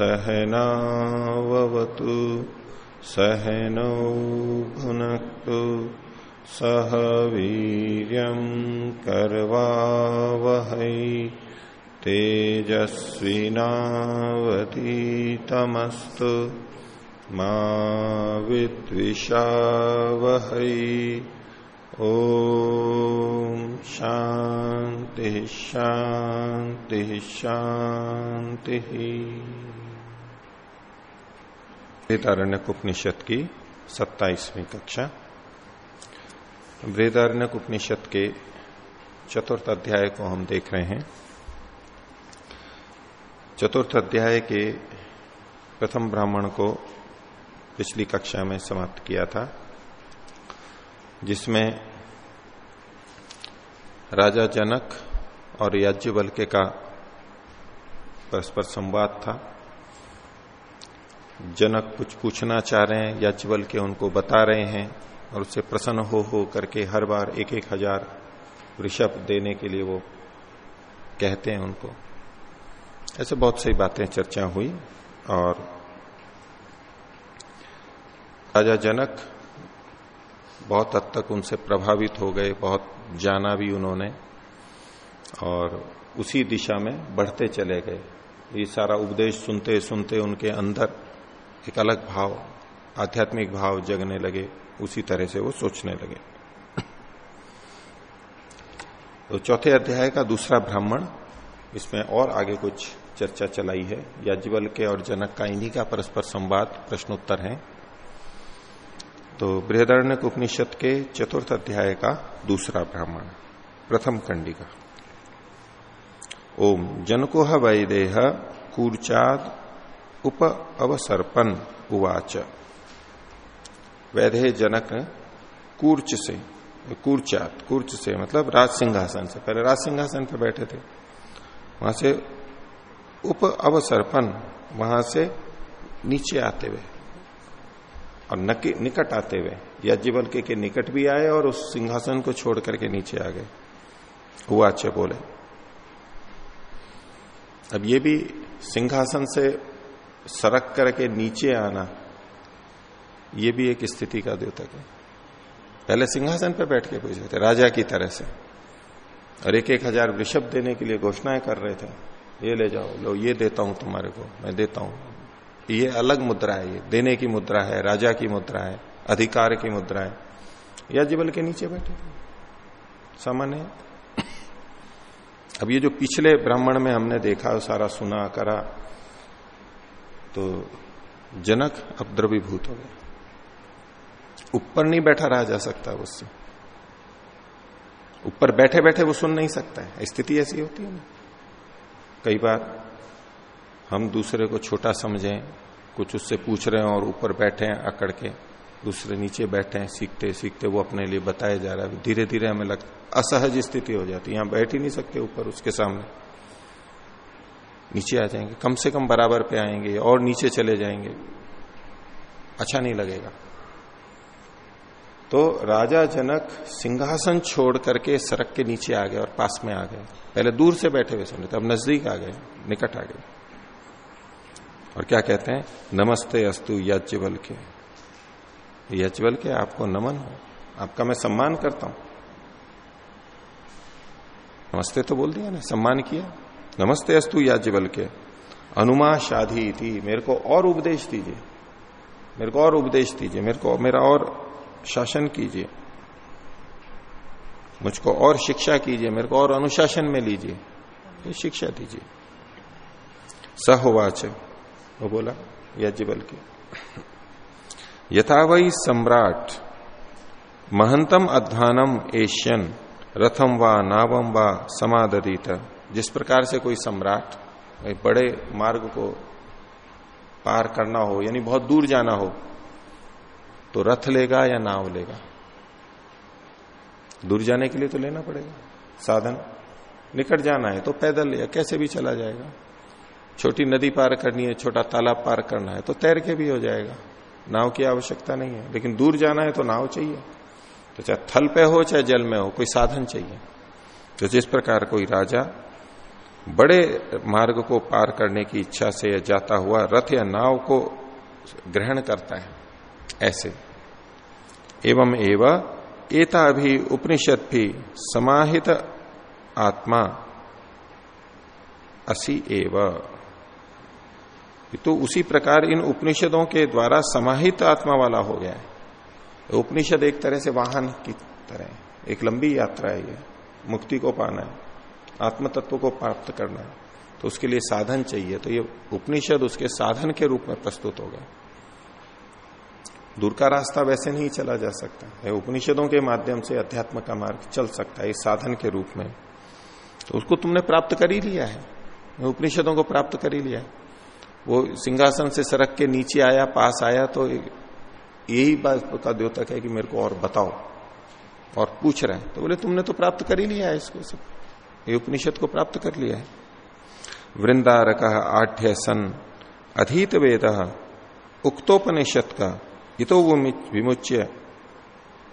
सहना सहनावतु सहनौ भुनक्तु सह वीर कर्वावहै तेजस्विनावतीतमस्तु मा विद्विषावहै। ओ शांति शांति शांति वेदारण्यक उपनिषद की सत्ताईसवीं कक्षा। वृदारण्यक उपनिषद के चतुर्थ अध्याय को हम देख रहे हैं। चतुर्थ अध्याय के प्रथम ब्राह्मण को पिछली कक्षा में समाप्त किया था, जिसमें राजा जनक और याज्ञवल्क्य का परस्पर संवाद था। जनक कुछ पूछना चाह रहे हैं याज्ञवल के उनको बता रहे हैं और उससे प्रसन्न हो हो करके हर बार एक एक हज़ार ऋषभ देने के लिए वो कहते हैं उनको। ऐसे बहुत सही बातें चर्चा हुई और राजा जनक बहुत हद तक उनसे प्रभावित हो गए, बहुत जाना भी उन्होंने और उसी दिशा में बढ़ते चले गए। ये सारा उपदेश सुनते सुनते उनके अंदर एक अलग भाव, आध्यात्मिक भाव जगने लगे, उसी तरह से वो सोचने लगे। तो चौथे अध्याय का दूसरा ब्राह्मण, इसमें और आगे कुछ चर्चा चलाई है। याज्ञवल के और जनक का इन्हीं का परस्पर संवाद, प्रश्नोत्तर है। तो बृहदारण्य उपनिषद के चतुर्थ अध्याय का दूसरा ब्राह्मण, प्रथम कंडिका ओम, जनकोह वैदेह कूर्चाद उप अवसर्पन उवाच। वैधे जनक कूर्च से कूर्चात कूर्च से मतलब राज सिंहासन से। पहले राज सिंहासन पर बैठे थे। वहाँ से उप अवसर्पन वहाँ से नीचे आते हुए और निकट आते हुए याज्ञवल के, के निकट भी आए और उस सिंहासन को छोड़ करके नीचे आ गए। उवाच बोले। अब ये भी सिंहासन से सरक करके नीचे आना, ये भी एक स्थिति का द्योतक है। पहले सिंहासन पर बैठ के पूछे थे, राजा की तरह से। और एक एक हज़ार वृषभ देने के लिए घोषणाएँ कर रहे थे। ये ले जाओ, लो, ये देता हूँ तुम्हारे को, मैं देता हूँ। ये अलग मुद्रा है, ये देने की मुद्रा है, राजा की मुद्रा है, अधिकार की मुद्रा है। या जीवल के नीचे बैठे। सामान्य अब ये जो पिछले ब्राह्मण में हमने देखा, सारा सुना, करा तो जनक अब द्रवीभूत हो गए। ऊपर नहीं बैठा रहा जा सकता उससे। ऊपर बैठे बैठे वो सुन नहीं सकता है। स्थिति ऐसी होती है ना। कई बार हम दूसरे को छोटा समझें, कुछ उससे पूछ रहे हैं और ऊपर बैठे हैं, अकड़ के दूसरे नीचे बैठे हैं, सीखते सीखते वो अपने लिए बताया जा रहा है। धीरे धीरे हमें लग, असहज स्थिति हो जाती है। यहाँ बैठ ही नहीं सकते ऊपर, उसके सामने। नीचे आ जाएँगे। कम से कम बराबर पे आएँगे और नीचे चले जाएँगे। अच्छा नहीं लगेगा। तो राजा जनक सिंहासन छोड़ करके सड़क के नीचे आ गए और पास में आ गए। पहले दूर से बैठे हुए सुन रहे थे अब नज़दीक आ गए, निकट आ गए। और क्या कहते हैं? नमस्ते अस्तु यज्ञवल के यज्ञवल के आपको नमन हो। आपका मैं सम्मान करता हूँ। नमस्ते तो बोल दिया ना, सम्मान किया। नमस्ते अस्तु याज्ञवल के अनुमा शाधी थी मेरे को और उपदेश दीजिए। मेरे को और उपदेश दीजिए। मेरे को, मेरा और शासन कीजिए। मुझको और शिक्षा कीजिए। मेरे को और अनुशासन में लीजिए। ये शिक्षा दीजिए। सहोवाच। वो बोला याज्ञवल के यथा वही सम्राट, महंतम अध्वानम एशियन रथम वा नावम वा समादीत जिस प्रकार से कोई सम्राट बड़े मार्ग को पार करना हो, यानी बहुत दूर जाना हो तो रथ लेगा या नाव लेगा? दूर जाने के लिए तो लेना पड़ेगा। साधन। निकट जाना है तो पैदल या कैसे भी चला जाएगा। छोटी नदी पार करनी है, छोटा तालाब पार करना है तो तैर के भी हो जाएगा। नाव की आवश्यकता नहीं है, लेकिन दूर जाना है तो नाव चाहिए। तो चाहे थल पे हो, चाहे जल में हो, कोई साधन चाहिए। तो जिस प्रकार कोई राजा बड़े मार्ग को पार करने की इच्छा से जाता हुआ रथ या नाव को ग्रहण करता है, ऐसे। एवं एवं एता भी उपनिषद भी समाहित आत्मा असी एव। तो उसी प्रकार इन उपनिषदों के द्वारा समाहित आत्मा वाला हो गया है। उपनिषद एक तरह से वाहन की तरह एक लंबी यात्रा है ये, मुक्ति को पाना है। आत्म तत्व को प्राप्त करना है तो उसके लिए साधन चाहिए। तो ये उपनिषद उसके साधन के रूप में प्रस्तुत हो गए। दूर का रास्ता वैसे नहीं चला जा सकता। है उपनिषदों के माध्यम से अध्यात्म का मार्ग चल सकता है, इस साधन के रूप में। तो उसको तुमने प्राप्त कर ही लिया है। उपनिषदों को प्राप्त कर ही लिया वो सिंहासन से सड़क के नीचे आया, पास आया तो यही बात का द्योतक है कि मेरे को और बताओ, और पूछ रहे हैं। तो बोले, तुमने तो प्राप्त कर ही लिया है इसको सब। ये उपनिषद को प्राप्त कर लिया है। वृंदारक आठ्य सन अधीत वेद उक्तोपनिषद का इतो विमुच्य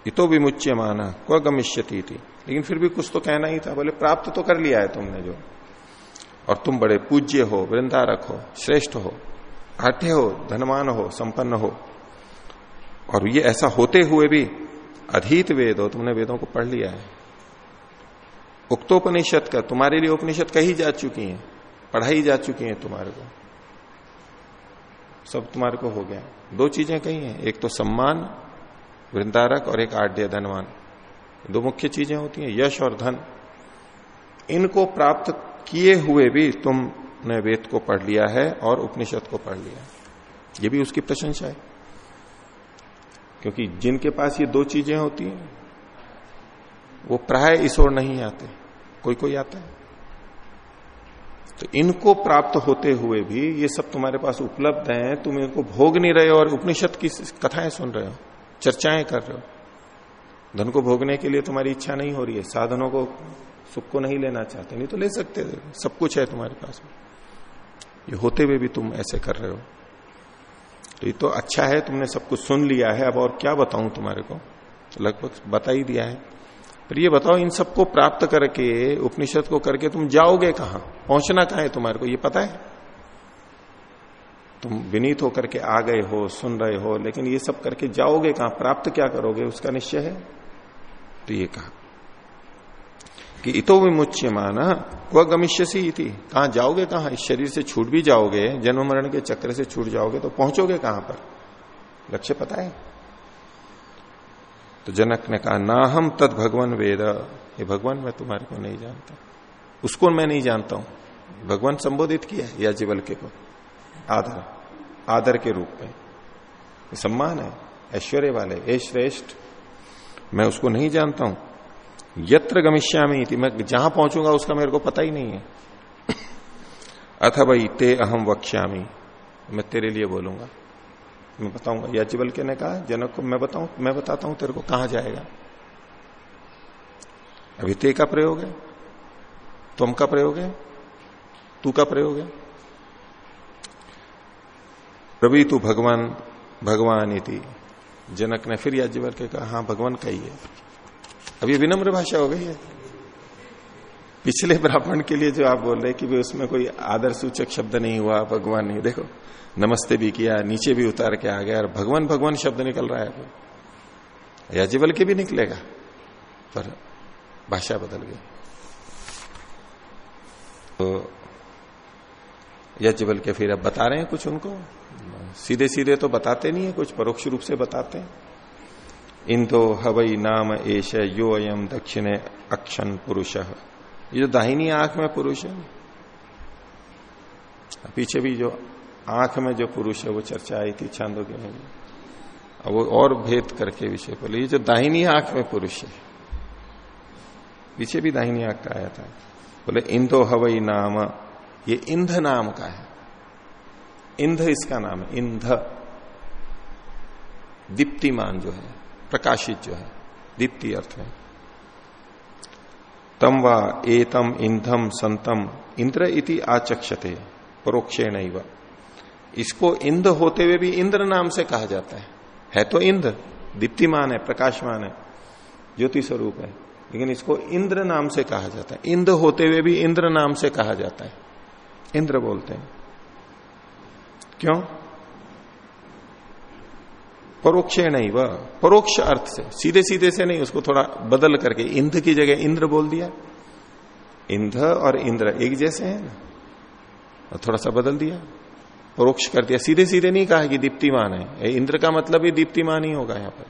इतो विमुच्य माना क्व गमिष्यती थी लेकिन फिर भी कुछ तो कहना ही था, बोले प्राप्त तो कर लिया है तुमने जो। और तुम बड़े पूज्य हो, वृंदारक हो, श्रेष्ठ हो, आठ्य हो, धनवान हो, संपन्न हो। और ये ऐसा होते हुए भी अधीत वेद हो तुमने वेदों को पढ़ लिया है। उक्तोपनिषद का, तुम्हारे लिए उपनिषद कही जा चुकी है, पढ़ाई जा चुकी है तुम्हारे को। सब तुम्हारे को हो गया। दो चीज़ें कही हैं, एक तो सम्मान, वृंदारक और एक आड्य धनवान। दो मुख्य चीज़ें होती हैं, यश और धन। इनको प्राप्त किए हुए भी तुमने वेद को पढ़ लिया है और उपनिषद को पढ़ लिया है। ये भी उसकी प्रशंसा है। क्योंकि जिनके पास ये दो चीज़ें होती हैं वो प्राय इस ओर नहीं आते, कोई कोई आता है। तो इनको प्राप्त होते हुए भी ये सब तुम्हारे पास उपलब्ध है, तुम इनको भोग नहीं रहे हो और उपनिषद की कथाएँ सुन रहे हो, चर्चाएँ कर रहे हो। धन को भोगने के लिए तुम्हारी इच्छा नहीं हो रही है, साधनों को, सुख को नहीं लेना चाहते, नहीं तो ले सकते सब कुछ है तुम्हारे पास। ये होते हुए भी तुम ऐसे कर रहे हो। तो ये तो अच्छा है, तुमने सब कुछ सुन लिया है, अब और क्या बताऊँ तुम्हारे को? लगभग बता ही दिया है। पर ये बताओ, इन सबको प्राप्त करके, उपनिषद को करके तुम जाओगे कहाँ? पहुँचना कहा है तुम्हारे को, ये पता है? तुम विनीत होकर के आ गए हो, सुन रहे हो, लेकिन ये सब करके जाओगे कहाँ? प्राप्त क्या करोगे? उसका निश्चय है? तो ये कहा कि इतो विमुच्य माना वह गमिष्यसी थी कहाँ जाओगे कहाँ? इस शरीर से छूट भी जाओगे, जन्म मरण के चक्र से छूट जाओगे तो पहुंचोगे कहाँ पर? लक्ष्य पता है? तो जनक ने कहा ना हम तद भगवान वेद। ये भगवान मैं तुम्हारे को नहीं जानता। उसको मैं नहीं जानता हूँ। भगवान संबोधित किया जीवल के को। आदर। आदर के रूप में। सम्मान है, ऐश्वर्य वाले, ए श्रेष्ठ। मैं उसको नहीं जानता हूँ। यत्र गमिष्यामी थी मैं जहाँ पहुंचूँगा उसका मेरे को पता ही नहीं है। अथ भाई ते अहम वक्ष्यामी। मैं तेरे लिए बोलूँगा। मैं बताऊँगा। याचिबल के ने कहा, जनक को मैं बताऊँ, मैं बताता हूँ तेरे को कहा जाएगा। अभी ते का प्रयोग है, तुम का प्रयोग है, तू का प्रयोग है। रवि तू भगवान भगवान इति। जनक ने फिर याज्ञवल के कहा हाँ भगवान का ही अब ये विनम्र भाषा हो गई है। पिछले ब्राह्मण के लिए जो आप बोल रहे कि उसमें कोई आदर सूचक शब्द नहीं हुआ, भगवान नहीं। देखो नमस्ते भी किया, नीचे भी उतार के आ गया और भगवान भगवान शब्द निकल रहा है याजीवल के भी निकलेगा, पर भाषा बदल गई। तो याजीवल के फिर अब बता रहे हैं कुछ उनको? सीधे सीधे तो बताते नहीं है कुछ, परोक्ष रूप से बताते हैं। इंदो हवई नाम एश यो अयम दक्षिणे अक्षण पुरुष। ये जो दाहिनी आँख में पुरुष है, पीछे भी जो आँख में जो पुरुष है वो चर्चा आई थी, छांदो के में अब वो और भेद करके विषय बोले ये जो दाहिनी आँख में पुरुष है, पीछे भी दाहिनी आँख का आया था। बोले, इंदो हवई नाम, ये इंध नाम का है। इंध इसका नाम है, इंध। दीप्तिमान जो है, प्रकाशित जो है, दीप्ति अर्थ है। तम व एतम इंधम संतम, इंद्र इति आचक्षते परोक्षेण इसको इंद्र होते हुए भी इंद्र नाम से कहा जाता है। है तो इंद्र दीप्तिमान है, प्रकाशमान है, ज्योति स्वरूप है। लेकिन इसको इंद्र नाम से कहा जाता है। इंद्र होते हुए भी इंद्र नाम से कहा जाता है। इंद्र बोलते हैं। क्यों? परोक्ष नहीं वह, परोक्ष अर्थ से। सीधे सीधे से नहीं, उसको थोड़ा बदल करके इंद्र की जगह इंद्र बोल दिया। इंद्र और इंद्र एक जैसे हैं ना। और थोड़ा सा बदल दिया। परोक्ष कर दिया। सीधे सीधे नहीं कहा कि दीप्तिमान है। इंद्र का मतलब ही दीप्तिमान ही होगा यहाँ पर।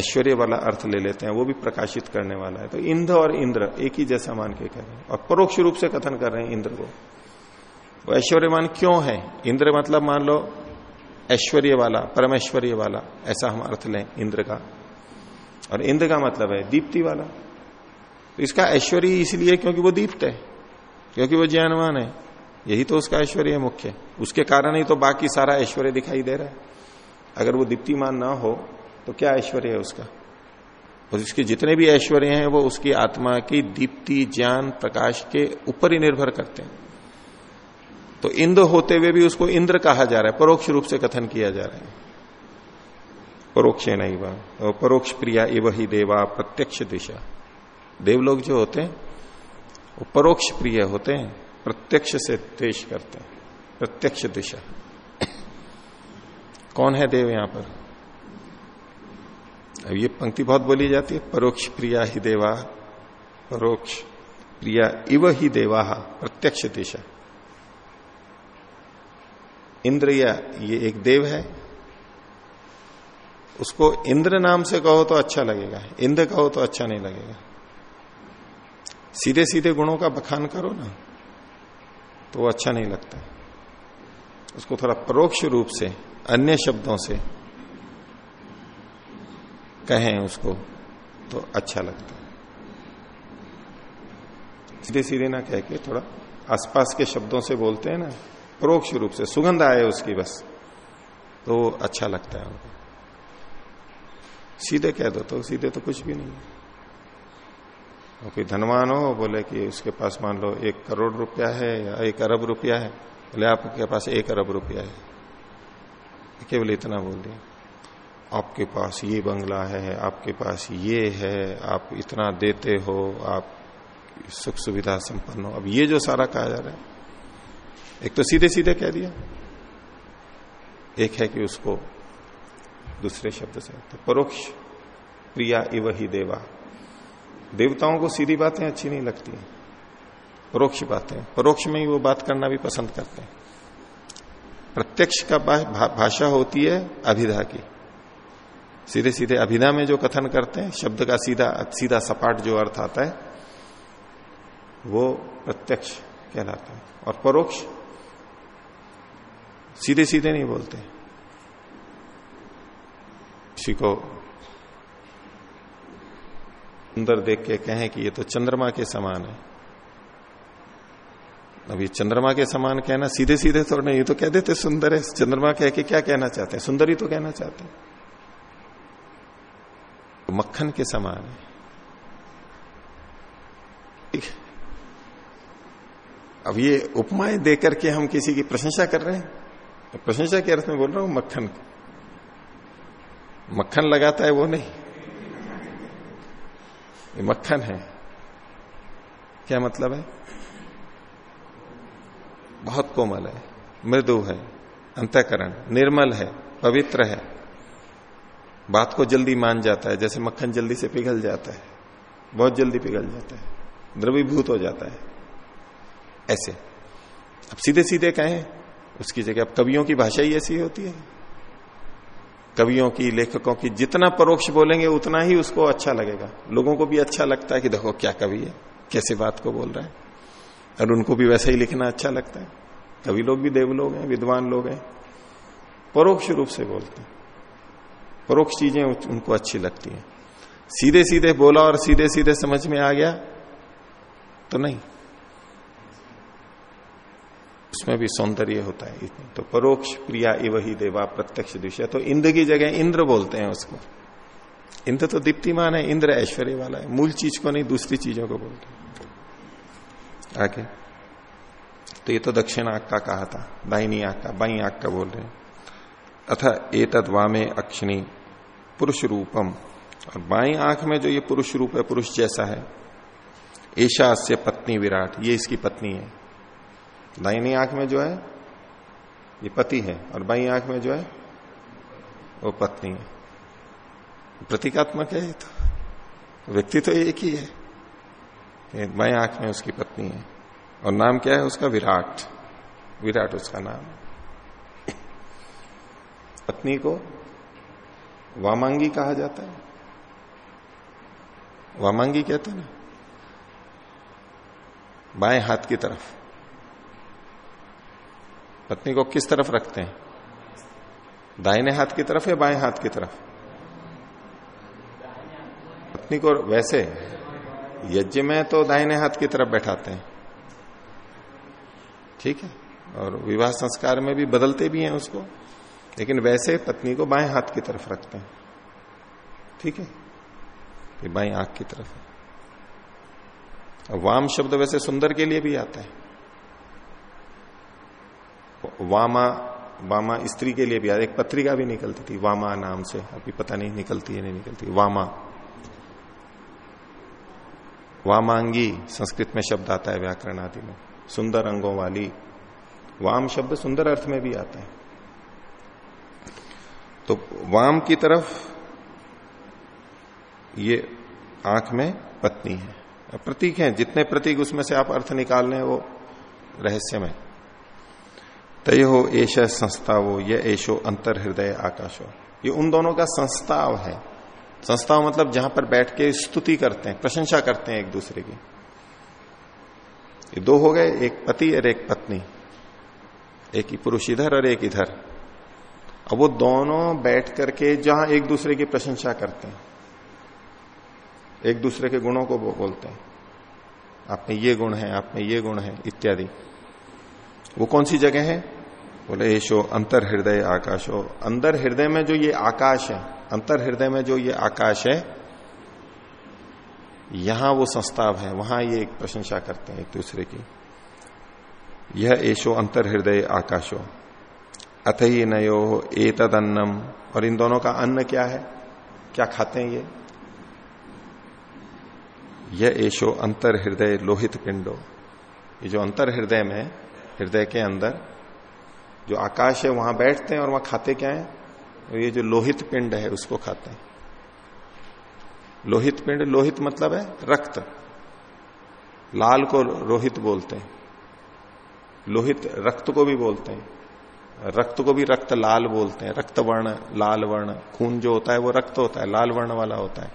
ऐश्वर्य वाला अर्थ ले लेते हैं, वो भी प्रकाशित करने वाला है। तो इंद्र और इंद्र एक ही जैसा मान के कह रहे हैं। और परोक्ष रूप से कथन कर रहे हैं इंद्र को। वो ऐश्वर्यमान क्यों है? इंद्र मतलब मान लो, ऐश्वर्य वाला, परमेश्वर्य वाला। ऐसा हम अर्थ लें इंद्र का। और इंद्र का मतलब है दीप्ति वाला। तो इसका ऐश्वर्य इसलिए क्योंकि वो दीप्त है, क्योंकि वो ज्ञानवान है। यही तो उसका ऐश्वर्य मुख्य उसके कारण ही तो बाकी सारा ऐश्वर्य दिखाई दे रहा है। अगर वो दीप्तिमान ना हो तो क्या ऐश्वर्य है उसका? और इसके जितने भी ऐश्वर्य हैं, वो उसकी आत्मा की दीप्ति, ज्ञान, प्रकाश के ऊपर ही निर्भर करते हैं। तो इंद्र होते हुए भी उसको इंद्र कहा जा रहा है। परोक्ष रूप से कथन किया जा रहा है। परोक्ष नहीं वह परोक्ष प्रिया इव ही देवा प्रत्यक्ष दिशा। देवलोग जो होते हैं, वो परोक्ष प्रिय होते हैं। प्रत्यक्ष से द्वेश करते हैं। प्रत्यक्ष दिशा। कौन है देव यहाँ पर? अब ये पंक्ति बहुत बोली जाती है, परोक्ष प्रिया ही देवा, परोक्ष प्रिया इव ही देवा, प्रत्यक्ष दिशा। इंद्र या ये एक देव है, उसको इंद्र नाम से कहो तो अच्छा लगेगा, इंद्र कहो तो अच्छा नहीं लगेगा। सीधे सीधे गुणों का बखान करो ना। तो वो अच्छा नहीं लगता। उसको थोड़ा परोक्ष रूप से, अन्य शब्दों से कहें उसको तो अच्छा लगता है। सीधे सीधे ना कह के, थोड़ा आसपास के शब्दों से बोलते हैं ना, परोक्ष रूप से, सुगंध आए उसकी बस तो अच्छा लगता है उनको। सीधे कह दो तो सीधे तो कुछ भी नहीं कोई धनवान हो, बोले कि उसके पास मान लो एक करोड़ रुपया है या एक अरब रुपया है, बोले आपके पास एक अरब रुपया है। केवल इतना बोल दिया। आपके पास ये बंगला है, आपके पास ये है, आप इतना देते हो, आप सुख सुविधा संपन्न हो। अब ये जो सारा कहा जा रहा है, एक तो सीधे सीधे कह दिया। एक है कि उसको दूसरे शब्द से तो परोक्ष प्रिया इव ही देवा। देवताओं को सीधी बातें अच्छी नहीं लगती हैं, परोक्ष बातें। परोक्ष में ही वो बात करना भी पसंद करते हैं। प्रत्यक्ष का भाषा होती है अभिधा की। सीधे सीधे अभिधा में जो कथन करते हैं, शब्द का सीधा सीधा सपाट जो अर्थ आता है, वो प्रत्यक्ष कहलाता है। और परोक्ष सीधे सीधे नहीं बोलते। किसी को सुंदर देख के कहें कि ये तो चंद्रमा के समान है। अभी चंद्रमा के समान कहना सीधे सीधे थोड़ा नहीं, ये तो कह देते सुंदर है। चंद्रमा कह के क्या कहना चाहते हैं? सुंदर ही तो कहना चाहते हैं। तो मक्खन के समान है। ठीक अब ये उपमाएँ देकर के हम किसी की प्रशंसा कर रहे हैं। तो प्रशंसा के अर्थ में बोल रहा हूँ मक्खन मक्खन लगाता है वो नहीं। ये मक्खन है। क्या मतलब है? बहुत कोमल है, मृदु है, अंतकरण, निर्मल है, पवित्र है। बात को जल्दी मान जाता है, जैसे मक्खन जल्दी से पिघल जाता है, बहुत जल्दी पिघल जाता है, द्रवीभूत हो जाता है। ऐसे। अब सीधे सीधे कहें, उसकी जगह अब कवियों की भाषा ही ऐसी होती है। कवियों की, लेखकों की, जितना परोक्ष बोलेंगे, उतना ही उसको अच्छा लगेगा। लोगों को भी अच्छा लगता है कि देखो क्या कवि है, कैसे बात को बोल रहा है। और उनको भी वैसे ही लिखना अच्छा लगता है। कवि लोग भी देव लोग हैं, विद्वान लोग हैं। परोक्ष रूप से बोलते हैं। परोक्ष चीज़ें उनको अच्छी लगती हैं। सीधे सीधे बोला और सीधे सीधे समझ में आ गया तो नहीं। उसमें भी सौंदर्य होता है। तो परोक्ष प्रिया इव ही देवा प्रत्यक्ष दृश्य तो इंद्र की जगह इंद्र बोलते हैं उसको। इंद्र तो दीप्तिमान है, इंद्र ऐश्वर्य वाला है। मूल चीज़ को नहीं, दूसरी चीज़ों को बोलते आगे। तो ये तो दक्षिण आँख का कहा था, दाहिनी आँख का, बाई आँख का बोल रहे हैं। अथा एतद वामे अक्षिणी पुरुष रूपम। और बाई आँख में जो ये पुरुष रूप है, पुरुष जैसा है ऐशा से पत्नी विराट, ये इसकी पत्नी है। दाहिनी आँख में जो है, ये पति है, और बाई आँख में जो है, वो पत्नी है। प्रतीकात्मक है ये तो। व्यक्ति तो एक ही है। बाई आँख में उसकी पत्नी है। और नाम क्या है उसका? विराट। विराट उसका नाम। पत्नी को वामांगी कहा जाता है। वामांगी कहते हैं ना? बाएँ हाथ की तरफ़। पत्नी को किस तरफ़ रखते हैं? दाहिने हाथ की तरफ़ या बाएँ हाथ की तरफ़? पत्नी को वैसे? यज्ञ में तो दाहिने हाथ की तरफ़ बैठाते हैं। ठीक है। और विवाह संस्कार में भी बदलते भी हैं उसको। लेकिन वैसे पत्नी को बाएँ हाथ की तरफ़ रखते हैं। ठीक है। ये बाएँ आँख की तरफ़ है। वाम शब्द वैसे सुंदर के लिए भी आता है। वामा वामा स्त्री के लिए भी, एक पत्रिका भी निकलती थी, वामा नाम से, अभी पता नहीं निकलती है, नहीं निकलती, वामा। वामांगी संस्कृत में शब्द आता है व्याकरण आदि में, सुंदर अंगों वाली। वाम शब्द सुंदर अर्थ में भी आता है। तो वाम की तरफ़ ये आँख में पत्नी है। प्रतीक है, जितने प्रतीक उसमें से आप अर्थ निकाल लें, वो रहस्यमय। तय हो एश संस्था वो ये ऐशो अंतर हृदय आकाशो। ये उन दोनों का संस्थाव है। संस्थाव मतलब जहाँ पर बैठ के स्तुति करते हैं, प्रशंसा करते हैं एक दूसरे की। ये दो हो गए, एक पति और एक पत्नी। एक ही पुरुष इधर और एक इधर। अब वो दोनों बैठ करके जहाँ एक दूसरे की प्रशंसा करते हैं, एक दूसरे के गुणों को वो बोलते हैं। आप में ये गुण है, आप में ये गुण है, इत्यादि। वो कौन सी जगह है? बोले येशो अंतर हृदय, आकाश। हो अंदर हृदय में जो ये आकाश है, अंतर हृदय में जो ये आकाश है, यहाँ वो संस्ताव है, वहाँ ये एक प्रशंसा करते हैं एक दूसरे की। यह ऐशो अंतर हृदय, आकाशो। अथ ही नयो एतद अन्नम और इन दोनों का अन्न क्या है? क्या खाते हैं ये? यह ऐशो अंतर हृदय, लोहित पिंडो। ये जो अंतर हृदय में, हृदय के अंदर जो आकाश है, वहाँ बैठते हैं और वहाँ खाते क्या है? ये जो लोहित पिंड है, उसको खाते हैं। लोहित पिंड, लोहित मतलब है रक्त। लाल को रोहित बोलते हैं। लोहित रक्त को भी बोलते हैं। रक्त को भी रक्त लाल बोलते हैं। रक्त वर्ण लाल वर्ण। खून जो होता है, वो रक्त होता है। लाल वर्ण वाला होता है।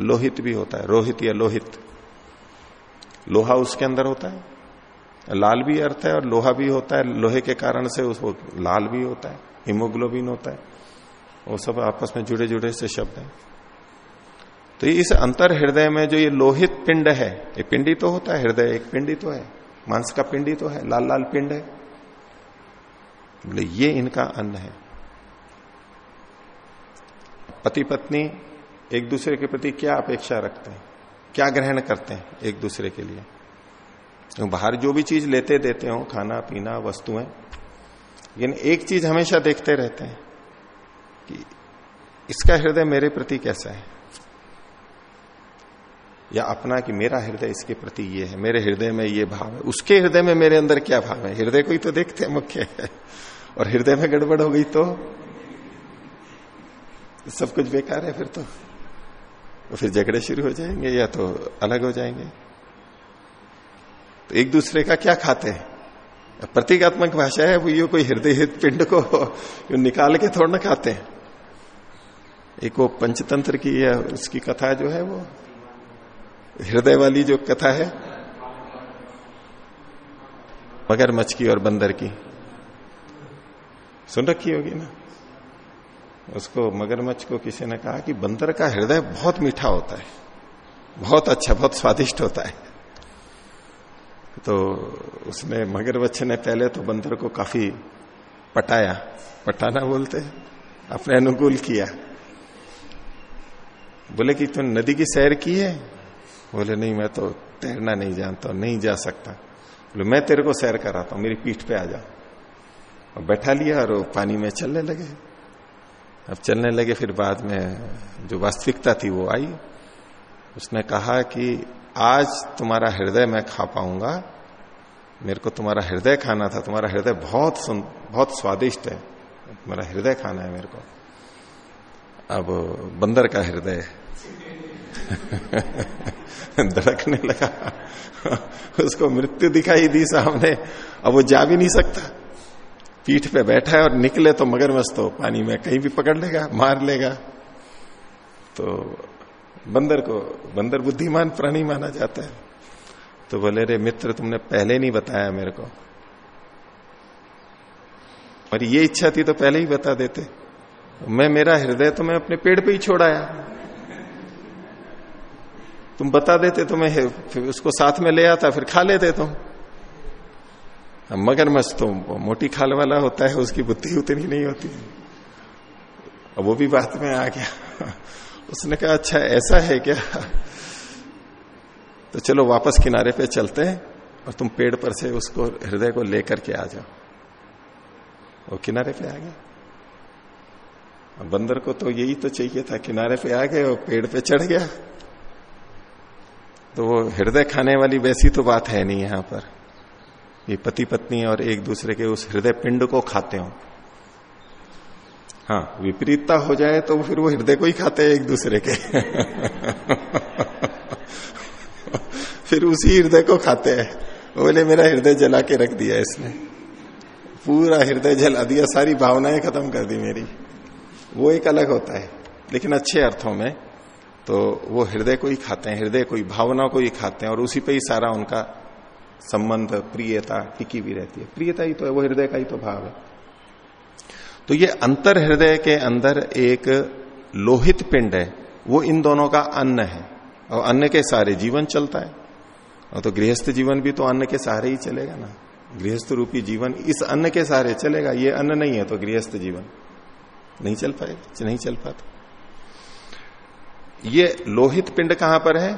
लोहित भी होता है। रोहित या लोहित। लोहा उसके अंदर होता है? लाल भी अर्थ है और लोहा भी होता है। लोहे के कारण से उसको लाल भी होता है, हिमोग्लोबिन होता है। वो सब आपस में जुड़े जुड़े से शब्द हैं। तो इस अंतर हृदय में जो ये लोहित पिंड है, ये पिंडी तो होता है, हृदय एक पिंडी तो है, मांस का पिंडी तो है लाल लाल पिंड है। बोले, ये इनका अन्न है। पति पत्नी एक दूसरे के प्रति क्या अपेक्षा रखते हैं? क्या ग्रहण करते हैं एक दूसरे के लिए? तो बाहर जो भी चीज़ लेते देते हो खाना पीना वस्तुएँ लेकिन एक चीज़ हमेशा देखते रहते हैं कि इसका हृदय मेरे प्रति कैसा है? या अपना कि मेरा हृदय इसके प्रति ये है मेरे हृदय में ये भाव है उसके हृदय में मेरे अंदर क्या भाव है? हृदय को ही तो देखते हैं मुख्य है। और हृदय में गड़बड़ हो गई तो? सब कुछ बेकार है फिर तो, तो फिर झगड़े शुरू हो जाएँगे या तो अलग हो जाएँगे? तो एक दूसरे का क्या खाते हैं? प्रतीकात्मक भाषा है, वो ये कोई हृदय हित पिंड को निकाल के थोड़ा ना खाते हैं। एक वो पंचतंत्र की या उसकी कथा जो है वो, हृदय वाली जो कथा है, मगरमच्छ की और बंदर की। सुन रखी होगी ना? उसको मगरमच्छ को किसी ने कहा कि बंदर का हृदय बहुत मीठा होता है, बहुत अच्छा बहुत स्वादिष्ट होता है। तो उसने मगरवच्छ ने पहले तो बंदर को काफ़ी पटाया। पटाना बोलते अपने अनुकूल किया। बोले कि तुम नदी की सैर की है? बोले, नहीं, मैं तो तैरना नहीं जानता नहीं जा सकता। बोले, मैं तेरे को सैर कराता हूँ, मेरी पीठ पे आ जा। और बैठा लिया और पानी में चलने लगे। अब चलने लगे, फिर बाद में जो वास्तविकता थी वो आई। उसने कहा कि आज तुम्हारा हृदय मैं खा पाऊँगा। मेरे को तुम्हारा हृदय खाना था। तुम्हारा हृदय बहुत सुन, बहुत स्वादिष्ट है। तुम्हारा हृदय खाना है मेरे को। अब बंदर का हृदय। धड़कने लगा। उसको मृत्यु दिखाई दी सामने। अब वो जा भी नहीं सकता। पीठ पे बैठा है और निकले तो मगरमच्छ तो पानी में कहीं भी पकड़ लेगा मार लेगा। तो बंदर को, बंदर बुद्धिमान प्राणी माना जाता है। तो बोले रे मित्र, तुमने पहले नहीं बताया मेरे को। और ये इच्छा थी तो पहले ही बता देते। मैं, मेरा हृदय तो मैं अपने पेड़ पे ही छोड़ाया तुम बता देते तो मैं उसको साथ में ले आता, फिर खा लेते तुम। मगर मगरमच्छ तो मोटी खाल वाला होता है, उसकी बुद्धि उतनी नहीं होती। अब वो भी बात में आ गया। उसने कहा अच्छा ऐसा है क्या? तो चलो वापस किनारे पे चलते हैं और तुम पेड़ पर से उसको, हृदय को लेकर के आ जाओ। वो किनारे पे आ गया। बंदर को तो यही तो चाहिए था, किनारे पे आ गए और पेड़ पे चढ़ गया। तो वो हृदय खाने वाली वैसी तो बात है नहीं यहाँ पर। ये पति पत्नी और एक दूसरे के उस हृदय पिंड को खाते हो। हाँ। विपरीतता हो जाए तो फिर वो हृदय को ही खाते हैं एक दूसरे के। फिर उसी हृदय को खाते हैं। बोले, मेरा हृदय जला के रख दिया इसने। पूरा हृदय जला दिया, सारी भावनाएँ खत्म कर दी मेरी। वो एक अलग होता है, लेकिन अच्छे अर्थों में तो वो हृदय को ही खाते हैं, हृदय को ही भावना को ही खाते हैं और उसी पे ही सारा उनका संबंध, प्रियता, टिकी भी रहती है। प्रियता ही तो है, वो हृदय का ही तो भाव है। तो ये अंतर हृदय के अंदर एक लोहित पिंड है, वो इन दोनों का अन्न है, और अन्न के सारे जीवन चलता है। और तो गृहस्थ जीवन भी तो अन्न के सहारे ही चलेगा ना। गृहस्थ रूपी जीवन इस अन्न के सहारे चलेगा, ये अन्न नहीं है तो गृहस्थ जीवन नहीं चल पाएगा नहीं चल पाता। ये लोहित पिंड कहाँ पर है?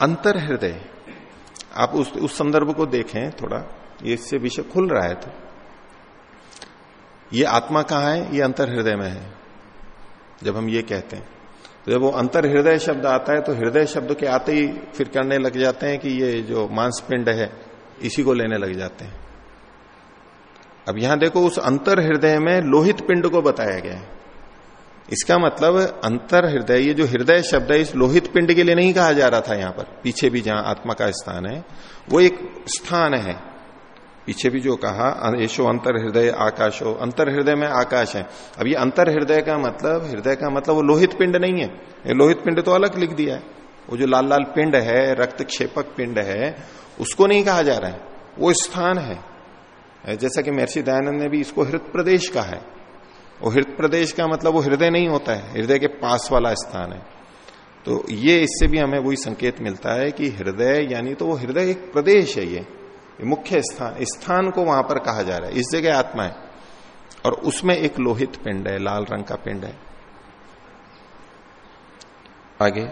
अंतर हृदय। आप उस उस संदर्भ को देखें थोड़ा, ये इससे विषय खुल रहा है तो। ये आत्मा कहाँ है? ये अंतर हृदय में है। जब हम ये कहते हैं। तो जब वो अंतर हृदय शब्द आता है तो हृदय शब्द के आते ही फिर करने लग जाते हैं कि ये जो मांस पिंड है, इसी को लेने लग जाते हैं। अब यहाँ देखो, उस अंतर हृदय में लोहित पिंड को बताया गया है। इसका मतलब अंतर हृदय, ये जो हृदय शब्द है, इस लोहित पिंड के लिए नहीं कहा जा रहा था यहाँ पर। पीछे भी जहाँ आत्मा का स्थान है, वो एक स्थान है। पीछे भी जो कहा अंतर हृदय आकाशो। अंतर हृदय में आकाश है। अब ये अंतर हृदय का मतलब हृदय का मतलब वो लोहित पिंड नहीं है। ये लोहित पिंड तो अलग लिख दिया है। वो जो लाल लाल पिंड है रक्त क्षेपक पिंड है, उसको नहीं कहा जा रहा है। वो स्थान है। जैसा कि महर्षि दयानंद ने भी इसको हृत प्रदेश कहा है। वो हृदय प्रदेश का मतलब वो हृदय नहीं होता है। हृदय के पास वाला स्थान है। तो ये इससे भी हमें वही संकेत मिलता है कि हृदय, यानी तो वो हृदय एक प्रदेश है ये। मुख्य स्थान स्थान को वहाँ पर कहा जा रहा है। इस जगह आत्मा है। और उसमें एक लोहित पिंड है, लाल रंग का पिंड है। आगे,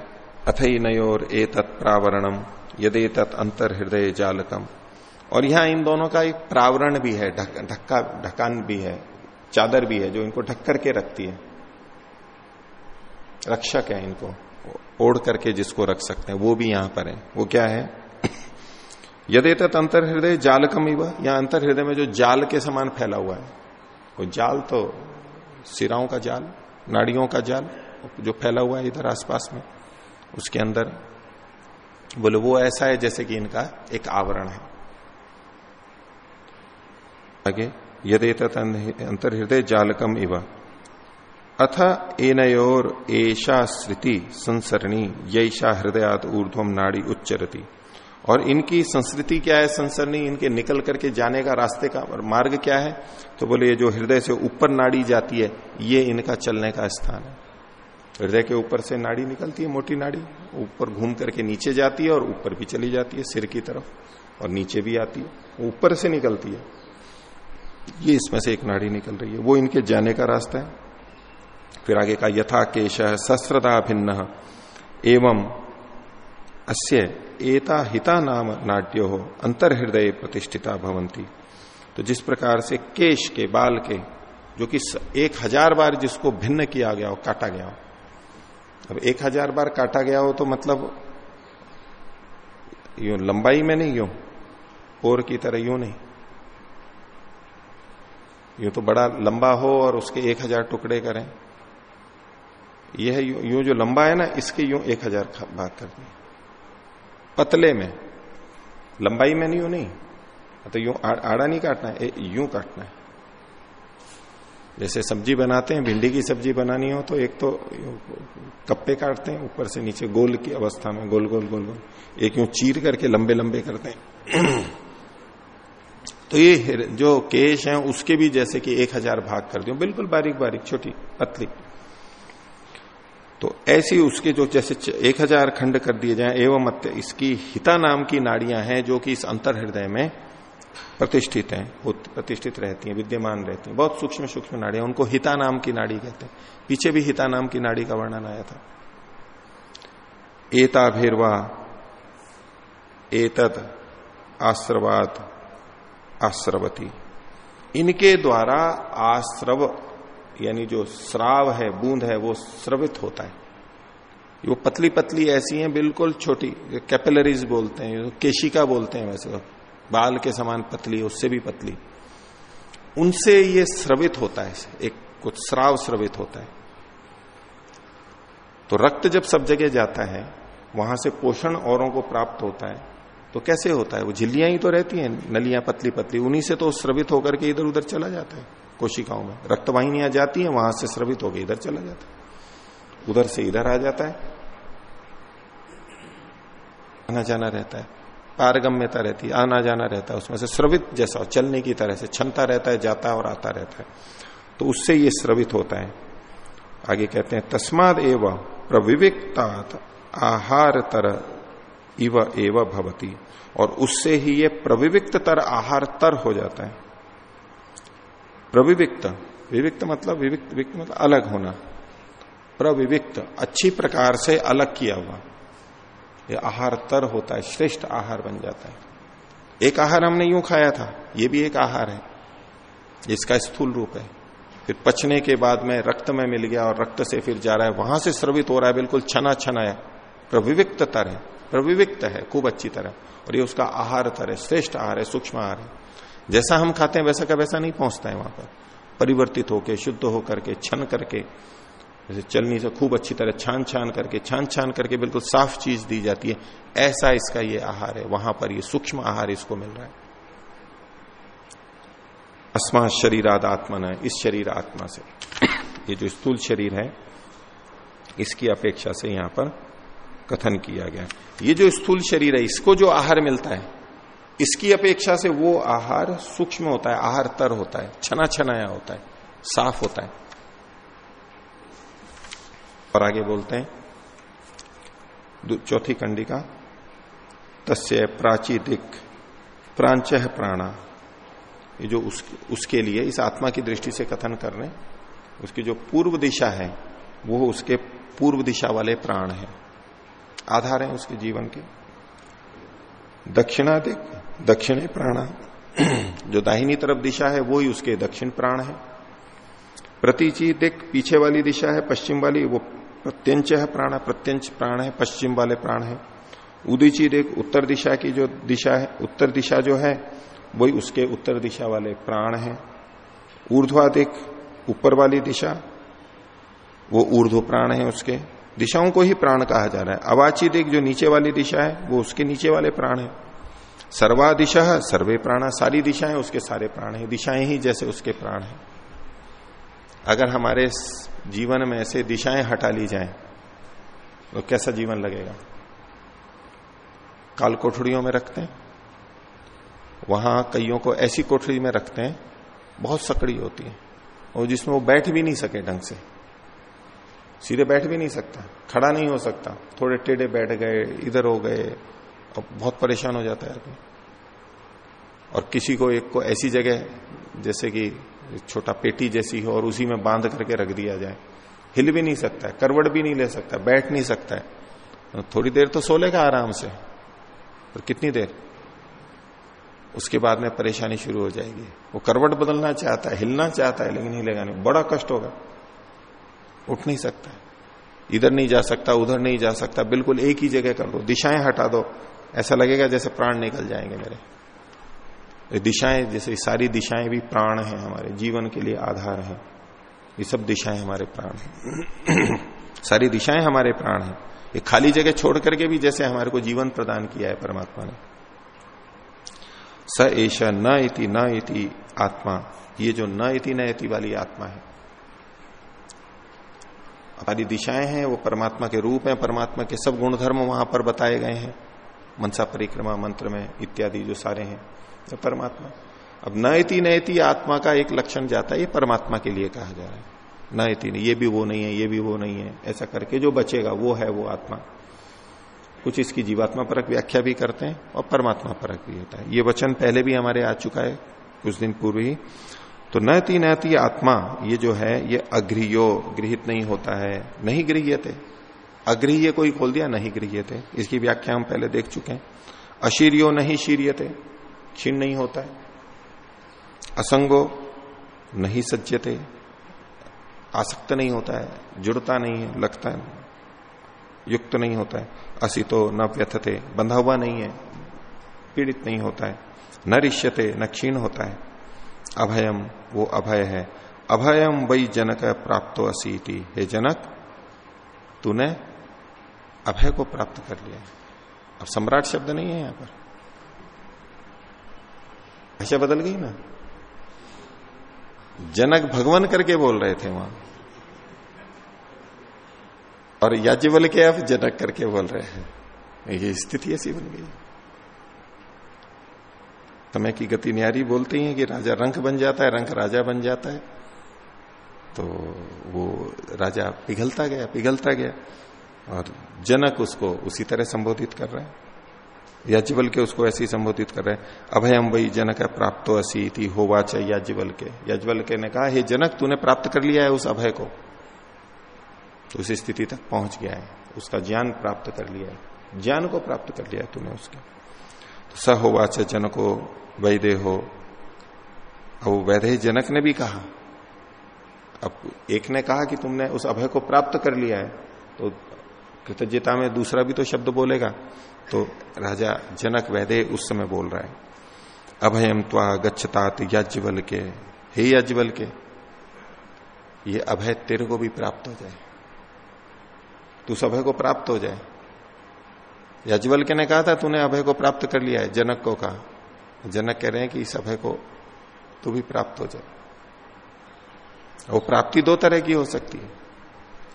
अथई नयोर ए तत्प्रावरणम यदे तत् अंतर हृदय जालकम। और यहाँ इन दोनों का एक प्रावरण भी है ढक्का, ढकान भी है, चादर भी है, जो इनको ढक करके रखती है। रक्षक है इनको, ओढ़ करके जिसको रख सकते हैं, वो भी यहाँ पर है। वो क्या है? यदि तत् अंतर हृदय जाल कम हुआ या अंतर हृदय में जो जाल के समान फैला हुआ है। वो जाल तो सिराओं का जाल, नाड़ियों का जाल जो फैला हुआ है इधर आसपास में, उसके अंदर। बोले, वो ऐसा है जैसे कि इनका एक आवरण है। आगे यदि अंतर हृदय जालकम इव। अथ एनयोर एशा स्मृति संसरणी, यैषा हृदयात ऊर्ध्वम नाड़ी उच्चरती। और इनकी संस्कृति क्या है संसरणी इनके निकल करके जाने का रास्ते का और मार्ग क्या है? तो बोले, ये जो हृदय से ऊपर नाड़ी जाती है, ये इनका चलने का स्थान है। हृदय के ऊपर से नाड़ी निकलती है, मोटी नाड़ी। ऊपर घूम करके नीचे जाती है और ऊपर भी चली जाती है, सिर की तरफ़, और नीचे भी आती है। ऊपर से निकलती है। ये इसमें से एक नाड़ी निकल रही है। वो इनके जाने का रास्ता है। फिर आगे का यथा केश शस्त्रदा भिन्न एवं अस्य एता हिता नाम नाट्यो हो अंतर हृदय प्रतिष्ठिता भवंती तो जिस प्रकार से केश के, बाल के, जो कि एक हज़ार बार जिसको भिन्न किया गया हो, काटा गया हो। अब एक हज़ार बार काटा गया हो तो मतलब यू लंबाई में नहीं, यू और की तरह यूँ नहीं। यूँ तो बड़ा लंबा हो और उसके एक हज़ार टुकड़े करें। यह यूँ जो लंबा है ना, इसके यूँ एक हज़ार बात कर दिए पतले में। लंबाई में नहीं हो नहीं। तो यूँ आड़ा नहीं काटना है यूँ काटना है। जैसे सब्ज़ी बनाते हैं, भिंडी की सब्ज़ी बनानी हो तो एक तो कप्पे काटते हैं, ऊपर से नीचे गोल की अवस्था में, गोल गोल गोल गोल। एक यूँ चीर करके लंबे लंबे करते हैं। तो ये जो केश है, उसके भी जैसे कि एक हज़ार भाग कर दियो बिल्कुल बारीक बारीक, छोटी, पतली। तो ऐसी उसके जो जैसे एक हज़ार खंड कर दिए जाए, एवं इसकी हिता नाम की नाड़ियाँ हैं, जो कि इस अंतर हृदय में प्रतिष्ठित हैं प्रतिष्ठित रहती हैं, विद्यमान रहती हैं। बहुत सूक्ष्म सूक्ष्म नाड़ियाँ, उनको हिता नाम की नाड़ी कहते हैं। पीछे भी हिता नाम की नाड़ी का वर्णन आया था। एता भेरवा, एतद आश्रवाद आश्रवती। इनके द्वारा आश्रव यानी जो श्राव है, बूंद है, वो स्रवित होता है। वो पतली पतली ऐसी हैं, बिल्कुल छोटी कैपिलरीज बोलते हैं केशिका बोलते हैं वैसे बाल के समान पतली, उससे भी पतली। उनसे ये स्रवित होता है, एक कुछ श्राव स्रवित होता है। तो रक्त जब सब जगह जाता है, वहाँ से पोषण औरों को प्राप्त होता है। तो कैसे होता है? वो झिल्लियाँ ही तो रहती हैं, नलियाँ पतली पतली उन्हीं से तो स्रवित होकर के इधर उधर चला जाता है। कोशिकाओं में। रक्तवाहिनियाँ जाती हैं, वहाँ से स्रवित होकर इधर चला जाता है। उधर से इधर आ जाता है। आना जाना रहता है। पारगम्यता रहती है आना जाना रहता है, उसमें से स्रवित जैसा चलने की तरह से क्षमता रहता है, जाता और आता रहता है। तो उससे ये स्रवित होता है। आगे कहते हैं, तस्माद एव प्रविविकतात आहार तर इव एव भवती। और उससे ही ये प्रविविक्त तर आहार तर हो जाता है। प्रविविक्त। विविक्त मतलब विविक्त विविक्त मतलब अलग होना। प्रविविक्त, अच्छी प्रकार से अलग किया हुआ। ये आहार तर होता है, श्रेष्ठ आहार बन जाता है। एक आहार हमने यूँ खाया था, ये भी एक आहार है। इसका स्थूल रूप है। फिर पचने के बाद में रक्त में मिल गया और रक्त से फिर जा रहा है। वहाँ से स्रवित हो रहा है, बिल्कुल छना छना है। प्रविविक्त तर है। प्रविविक्त है, खूब अच्छी तरह। और ये उसका आहार तर है, श्रेष्ठ आहार है, सूक्ष्म आहार है। जैसा हम खाते हैं, वैसा का वैसा नहीं पहुँचता है वहाँ पर। परिवर्तित होकर शुद्ध होकर के, छन करके, जैसे चलनी से खूब अच्छी तरह छान छान करके, छान छान करके बिल्कुल साफ़ चीज़ दी जाती है, ऐसा इसका ये आहार है, वहाँ पर ये सूक्ष्म आहार इसको मिल रहा है। अस्मा शरीराद आत्मन इस शरीर आत्मा से। ये जो स्थूल शरीर है, इसकी अपेक्षा से यहाँ पर कथन किया गया ये जो स्थूल शरीर है, इसको जो आहार मिलता है इसकी अपेक्षा से वो आहार सूक्ष्म होता है आहार तर होता है छना छनाया होता है साफ़ होता है। और आगे बोलते हैं चौथी कंडिका तस्य प्राची दिक प्रांच प्राणा। ये जो उस, उसके लिए इस आत्मा की दृष्टि से कथन कर रहे हैं उसकी जो पूर्व दिशा है वो उसके पूर्व दिशा वाले प्राण है। आधार है उसके जीवन के। दक्षिणा दिक दक्षिणे प्राण जो दाहिनी तरफ़ दिशा है, वो ही उसके दक्षिण प्राण है। प्रतीची दिक पीछे वाली दिशा है, पश्चिम वाली, वो प्रत्यंच है प्राण, प्रत्यंच प्राण है, पश्चिम वाले प्राण है। उदीची देख उत्तर दिशा की जो दिशा है, उत्तर दिशा जो है, वही उसके उत्तर दिशा वाले प्राण है। ऊर्ध्वादिक ऊपर वाली दिशा, वो ऊर्ध्व प्राण है उसके। दिशाओं को ही प्राण कहा जा रहा है। अवाची दिक जो नीचे वाली दिशा है, वो उसके नीचे वाले प्राण है। सर्वा दिशा सर्वे प्राण सारी दिशाएँ, उसके सारे प्राण है दिशाएँ ही जैसे उसके प्राण है। अगर हमारे जीवन में ऐसे दिशाएँ हटा ली जाएँ तो कैसा जीवन लगेगा? काल कोठड़ियों में रखते हैं। वहाँ कईयों को ऐसी कोठड़ी में रखते हैं, बहुत सकड़ी होती है, और जिसमें वो बैठ भी नहीं सके ढंग से। सीधे बैठ भी नहीं सकता, खड़ा नहीं हो सकता, थोड़े टेढ़े बैठ गए, इधर हो गए और बहुत परेशान हो जाता है आदमी। और किसी को एक को ऐसी जगह, जैसे कि छोटा पेटी जैसी हो और उसी में बाँध करके रख दिया जाए। हिल भी नहीं सकता है, करवट भी नहीं ले सकता बैठ नहीं सकता है। थोड़ी देर तो सो लेगा आराम से और कितनी देर? उसके बाद में परेशानी शुरू हो जाएगी। वो करवट बदलना चाहता है, हिलना चाहता है, लेकिन हिलेगा नहीं। बड़ा कष्ट होगा। उठ नहीं सकता। इधर नहीं जा सकता, उधर नहीं जा सकता। बिल्कुल एक ही जगह कर दो। दिशाएँ हटा दो। ऐसा लगेगा जैसे प्राण निकल जाएँगे मेरे। दिशाएँ, जैसे सारी दिशाएँ भी प्राण हैं हमारे, जीवन के लिए आधार है। ये सब दिशाएँ हमारे प्राण हैं। सारी दिशाएँ हमारे प्राण हैं। ये खाली जगह छोड़ करके भी जैसे हमारे को जीवन प्रदान किया है परमात्मा ने। स एश न इति न इति आत्मा। ये जो न इति न इति वाली आत्मा है। हमारी दिशाएँ हैं, वो परमात्मा के रूप हैं, परमात्मा के सब गुणधर्म वहाँ पर बताए गए हैं। मनसा परिक्रमा मंत्र में इत्यादि जो सारे हैं तो परमात्मा। अब नयति नयति आत्मा का एक लक्षण जाता है, ये परमात्मा के लिए कहा जा रहा है। नयति नहीं ये भी वो नहीं है, ये भी वो नहीं है, ऐसा करके जो बचेगा, वो है वो आत्मा। कुछ इसकी जीवात्मा परक व्याख्या भी करते हैं और परमात्मा परक भी होता है। ये वचन पहले भी हमारे आ चुका है, कुछ दिन पूर्व ही। तो नैति नैति आत्मा, ये जो है, ये अग्रियो, गृहित नहीं होता है, नहीं गृह्यते। अग्रह्य कोई खोल दिया, नहीं गृह थे। इसकी व्याख्या हम पहले देख चुके हैं। अशीरियो नहीं शीरियते क्षीण नहीं होता है। असंगो नहीं सज्जते आसक्त नहीं होता है, जुड़ता नहीं है, लगता है, युक्त नहीं होता है। असितो न व्यथते बंधा हुआ नहीं है, पीड़ित नहीं होता है, न रिश्यते न क्षीण होता है। अभयम, वो अभय है। अभयम वही जनक प्राप्तो असीति। हे जनक, तूने अभय को प्राप्त कर लिया अब सम्राट शब्द नहीं है यहाँ पर। भाषा बदल गई ना? जनक भगवान करके बोल रहे थे वहाँ। और याज्ञवल के अब जनक करके बोल रहे हैं। ये स्थिति ऐसी बन गई। समय की गति न्यारी बोलती है कि राजा रंक बन जाता है, रंक राजा बन जाता है। तो वो राजा पिघलता गया पिघलता गया। और जनक उसको उसी तरह संबोधित कर रहे हैं। याज्ञवल के उसको ऐसे ही संबोधित कर रहे हैं अभयम वही जनक है प्राप्तो असी थी होवा चाहिए याज्ञवल के। याज्ञवल के ने कहा, हे जनक, तूने प्राप्त कर लिया है उस अभय को। तो उस स्थिति तक पहुँच गया है। उसका ज्ञान प्राप्त कर लिया है। ज्ञान को प्राप्त कर लिया है तूने उसके। तो स होवाच जनको वैदे हो। अब वैदे जनक ने भी कहा। अब एक ने कहा कि तुमने उस अभय को प्राप्त कर लिया है। तो कृतज्ञता में दूसरा भी तो शब्द बोलेगा। तो राजा जनक वैदे उस समय बोल रहा है अभयम त्वा गच्छतात याज्ञवल के हे याज्ञवल के ये अभय तेरे को भी प्राप्त हो जाए। तू उस अभय को प्राप्त हो जाए। याज्ञवल के ने कहा था, तूने अभय को प्राप्त कर लिया है। जनक को कहा। जनक कह रहे हैं कि इस अभय को तू भी प्राप्त हो जाए। वो प्राप्ति दो तरह की हो सकती है।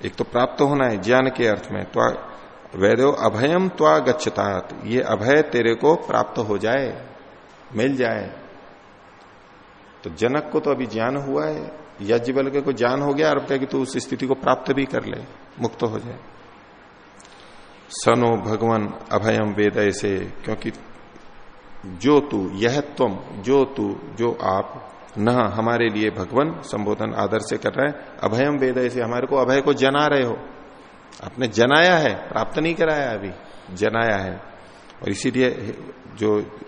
एक तो प्राप्त होना है ज्ञान के अर्थ में, त्वा वैदो अभयम त्वा गच्छतात। ये अभय तेरे को प्राप्त हो जाए, मिल जाए। तो जनक को तो अभी ज्ञान हुआ है यज्ञबल के को ज्ञान हो गया और कि तू उस स्थिति को प्राप्त भी कर ले, मुक्त हो जाए। सनो भगवान अभयम वेद से क्योंकि जो तू, यह तुम जो तू, जो आप न, हमारे लिए भगवान संबोधन आदर से कर रहे हैं। अभयम वेद से हमारे को, अभय को जना रहे हो। आपने जनाया है, प्राप्त नहीं कराया अभी, जनाया है। और इसीलिए जो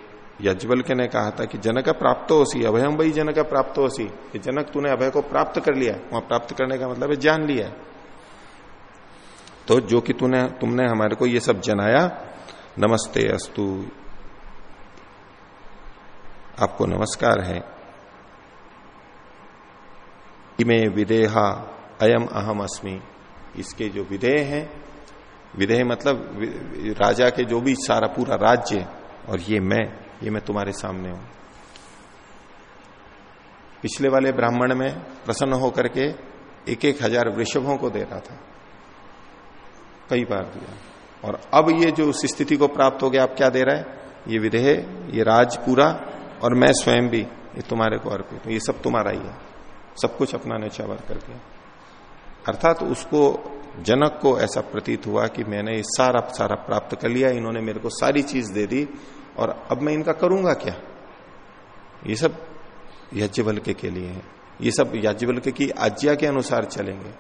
यज्वल के ने कहा था कि जनक प्राप्त हो सी अभयम वही जनक प्राप्त हो सी जनक तूने अभय को प्राप्त कर लिया, वहाँ प्राप्त करने का मतलब है जान लिया। तो जो कि तूने, तुमने हमारे को ये सब जनाया, नमस्ते अस्तु। आपको नमस्कार है। इमे विदेहा, अयम अहम अस्मि इसके जो विधेय हैं विधेय मतलब राजा के जो भी सारा पूरा राज्य, और ये मैं ये मैं तुम्हारे सामने हूँ। पिछले वाले ब्राह्मण में प्रसन्न होकर के एक एक हज़ार वृषभों को दे रहा था। कई बार दिया। और अब ये जो उस स्थिति को प्राप्त हो गया, आप क्या दे रहा है? ये विधेय ये राज पूरा, और मैं स्वयं भी, ये तुम्हारे को अर्पित ये सब तुम्हारा ही है। सब कुछ अपना निचावर करके। अर्थात तो उसको, जनक को ऐसा प्रतीत हुआ कि मैंने ये सारा सारा प्राप्त कर लिया, इन्होंने मेरे को सारी चीज़ दे दी, और अब मैं इनका करूँगा क्या? ये सब यज्ञवल्क्य के लिए है। ये सब याज्ञवल्क्य की आज्ञा के अनुसार चलेंगे।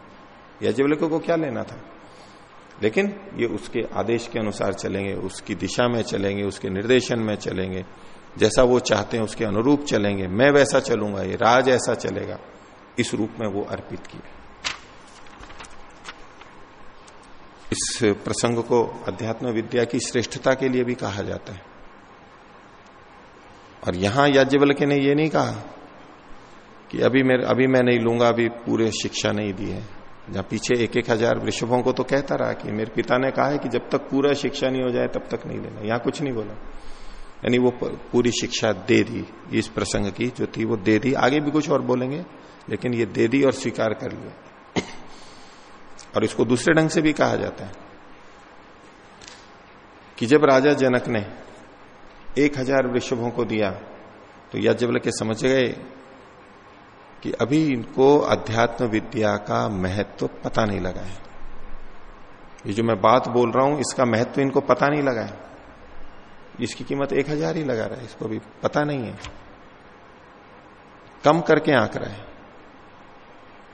याज्ञवल्क्य को क्या लेना था? लेकिन ये उसके आदेश के अनुसार चलेंगे, उसकी दिशा में चलेंगे, उसके निर्देशन में चलेंगे। जैसा वो चाहते हैं उसके अनुरूप चलेंगे। मैं वैसा चलूँगा, ये राज ऐसा चलेगा। इस रूप में वो अर्पित किए इस प्रसंग को अध्यात्म विद्या की श्रेष्ठता के लिए भी कहा जाता है। और यहाँ याज्ञवल्क्य ने यह नहीं कहा कि अभी मैं अभी मैं नहीं लूँगा, अभी पूरे शिक्षा नहीं दी है। जहाँ पीछे एक एक हज़ार वृषभों को तो कहता रहा कि मेरे पिता ने कहा है कि जब तक पूरा शिक्षा नहीं हो जाए, तब तक नहीं लेना। यहाँ कुछ नहीं बोला। यानी वो पूरी शिक्षा दे दी, इस प्रसंग की जो थी, वो दे दी। आगे भी कुछ और बोलेंगे? लेकिन ये दे दी और स्वीकार कर लिया। और इसको दूसरे ढंग से भी कहा जाता है कि जब राजा जनक ने एक हज़ार वृषभों को दिया तो याज्ञवल के समझ गए कि अभी इनको अध्यात्म विद्या का महत्व पता नहीं लगा है। ये जो मैं बात बोल रहा हूँ, इसका महत्व इनको पता नहीं लगा है। इसकी कीमत एक हज़ार ही लगा रहा है, इसको भी पता नहीं है। कम करके आंक रहा है।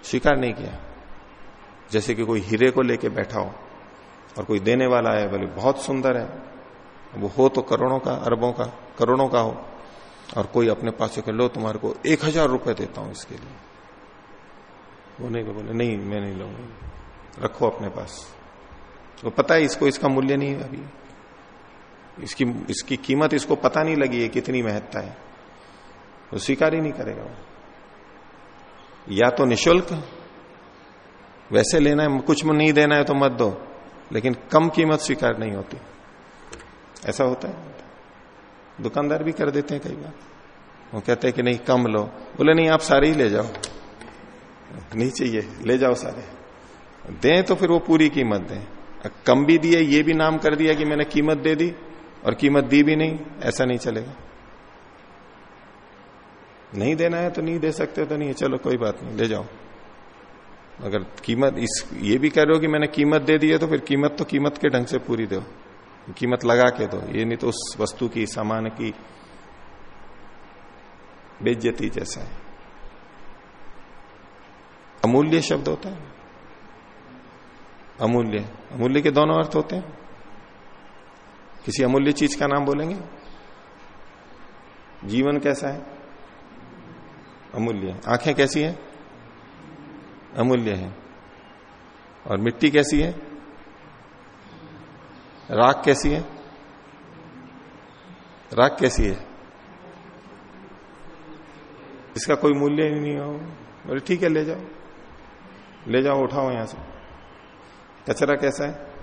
स्वीकार नहीं किया। जैसे कि कोई हीरे को लेके बैठा हो और कोई देने वाला है बोले, बहुत सुंदर है। वो हो तो करोड़ों का, अरबों का, करोड़ों का हो। और कोई अपने पास से लो, तुम्हारे को एक हज़ार रुपए देता हूँ इसके लिए। वो नहीं बोले, नहीं, मैं नहीं लूँगा। रखो अपने पास। वो तो पता है इसको, इसका मूल्य नहीं है अभी। इसकी इसकी कीमत इसको पता नहीं लगी है कितनी महत्ता है। वो स्वीकार ही नहीं करेगा वो। या तो निशुल्क, वैसे लेना है, कुछ नहीं देना है तो मत दो, लेकिन कम कीमत स्वीकार नहीं होती। ऐसा होता है। दुकानदार भी कर देते हैं कई बार। वो कहते हैं कि नहीं, कम लो। बोले, नहीं, आप सारे ही ले जाओ। नहीं चाहिए, ले जाओ सारे। दें तो फिर वो पूरी कीमत दें। कम भी दिए, ये भी नाम कर दिया कि मैंने कीमत दे दी, और कीमत दी भी नहीं, ऐसा नहीं चलेगा। नहीं देना है तो नहीं दे सकते तो नहीं चलो, कोई बात नहीं, ले जाओ। अगर कीमत, इस, ये भी कह रहे हो कि मैंने कीमत दे दी है तो फिर कीमत तो कीमत के ढंग से पूरी दो। कीमत लगा के दो। ये नहीं तो उस वस्तु की, सामान की बेज्जती जैसा है। अमूल्य शब्द होता है। अमूल्य। अमूल्य के दोनों अर्थ होते हैं। किसी अमूल्य चीज़ का नाम बोलेंगे? जीवन कैसा है? अमूल्य आँखें कैसी है? अमूल्य है। और मिट्टी कैसी है? राख कैसी है? राख कैसी है? इसका कोई मूल्य ही नहीं हो। बोले, ठीक है, ले जाओ। ले जाओ, उठाओ यहाँ से। कचरा कैसा है?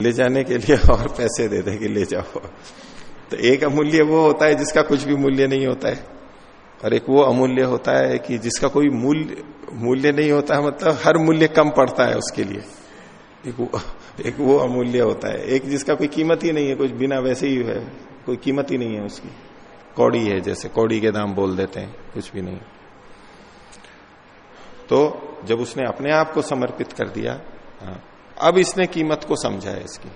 ले जाने के लिए और पैसे दे देंगे ले जाओ। तो एक अमूल्य वो होता है जिसका कुछ भी मूल्य नहीं होता है। और एक वो अमूल्य होता है कि जिसका कोई मूल्य मूल्य नहीं होता है मतलब हर मूल्य कम पड़ता है उसके लिए। एक वो एक वो अमूल्य होता है। एक जिसका कोई कीमत ही नहीं है कुछ बिना वैसे ही है कोई कीमत ही नहीं है उसकी। कौड़ी है जैसे कौड़ी के दाम बोल देते हैं कुछ भी नहीं। तो जब उसने अपने आप को समर्पित कर दिया हाँ, अब इसने कीमत को समझा है इसकी।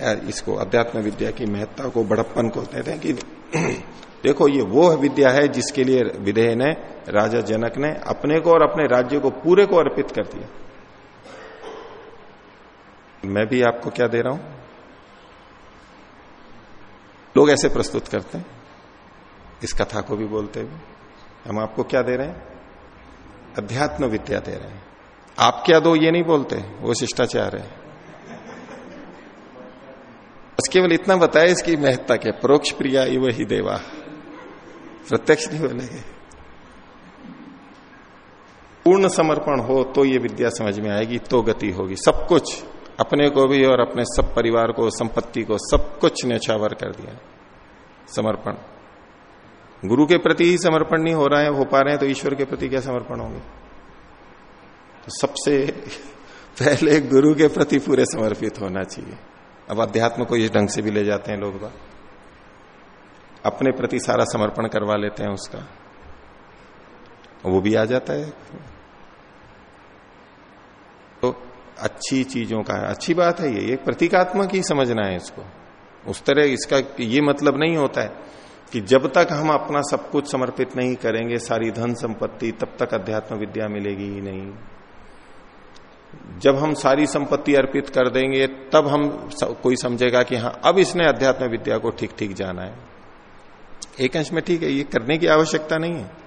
इसको अध्यात्म विद्या की महत्ता को, बड़प्पन को कहते हैं कि देखो, ये वो विद्या है जिसके लिए विधेय ने, राजा जनक ने अपने को और अपने राज्य को पूरे को अर्पित कर दिया। मैं भी आपको क्या दे रहा हूँ? लोग ऐसे प्रस्तुत करते हैं। इस कथा को भी बोलते हुए। हम आपको क्या दे रहे हैं? अध्यात्म विद्या दे रहे हैं। आप क्या दो ये नहीं बोलते? वो शिष्टाचार है। केवल इतना बताया इसकी महत्ता के परोक्ष प्रिया इव ही देवा। प्रत्यक्ष नहीं बोलेंगे पूर्ण समर्पण हो तो ये विद्या समझ में आएगी तो गति होगी। सब कुछ अपने को भी और अपने सब परिवार को, संपत्ति को, सब कुछ न्यछावर कर दिया। समर्पण। गुरु के प्रति ही समर्पण नहीं हो रहा है, हो पा रहे हैं तो ईश्वर के प्रति क्या समर्पण होंगे? तो सबसे पहले गुरु के प्रति पूरे समर्पित होना चाहिए। अब अध्यात्म को इस ढंग से भी ले जाते हैं लोग अपने प्रति सारा समर्पण करवा लेते हैं उसका। वो भी आ जाता है। तो अच्छी चीज़ों का है अच्छी बात है ये। एक प्रतीकात्मक ही समझना है इसको। उस तरह इसका ये मतलब नहीं होता है कि जब तक हम अपना सब कुछ समर्पित नहीं करेंगे, सारी धन संपत्ति तब तक अध्यात्म विद्या मिलेगी ही नहीं। जब हम सारी संपत्ति अर्पित कर देंगे, तब हम कोई समझेगा कि हाँ अब इसने अध्यात्म विद्या को ठीक ठीक जाना है। एक अंश में ठीक है, ये करने की आवश्यकता नहीं है।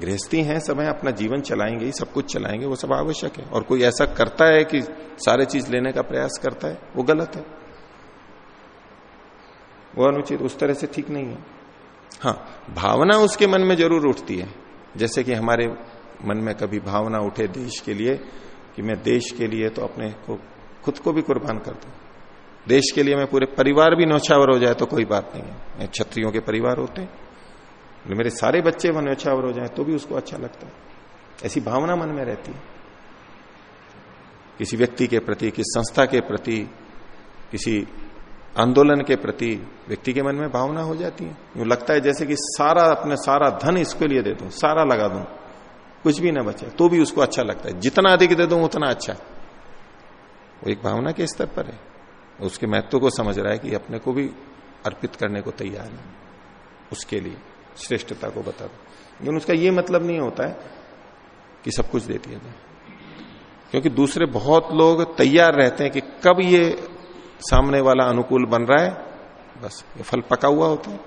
गृहस्थी है है, अपना जीवन चलाएँगे सब कुछ चलाएँगे, वो सब आवश्यक है। और कोई ऐसा करता है कि सारे चीज़ लेने का प्रयास करता है, वो गलत है। वो अनुचित, उस तरह से ठीक नहीं है। हाँ भावना उसके मन में ज़रूर उठती है। जैसे कि हमारे मन में कभी भावना उठे देश के लिए कि मैं देश के लिए तो अपने को, खुद को भी कुर्बान कर दू। देश के लिए मैं पूरे परिवार भी नौछावर हो जाए तो कोई बात नहीं है। क्षत्रियों के परिवार होते हैं। मेरे सारे बच्चे वन नौछावर हो जाए तो भी उसको अच्छा लगता है। ऐसी भावना मन में रहती है। किसी व्यक्ति के प्रति, किसी संस्था के प्रति, किसी आंदोलन के प्रति व्यक्ति के मन में भावना हो जाती है। यूँ लगता है जैसे कि सारा अपने सारा धन इसके लिए दे दू, सारा लगा दूँ। कुछ भी ना बचे तो भी उसको अच्छा लगता है। जितना अधिक दे दूँ, उतना अच्छा। वो एक भावना के स्तर पर है। उसके महत्व को समझ रहा है कि अपने को भी अर्पित करने को तैयार है। उसके लिए, श्रेष्ठता को बता दो। लेकिन उसका ये मतलब नहीं होता है कि सब कुछ दे दिया जाए। क्योंकि दूसरे बहुत लोग तैयार रहते हैं कि कब ये सामने वाला अनुकूल बन रहा है, बस, ये फल पका हुआ होता है।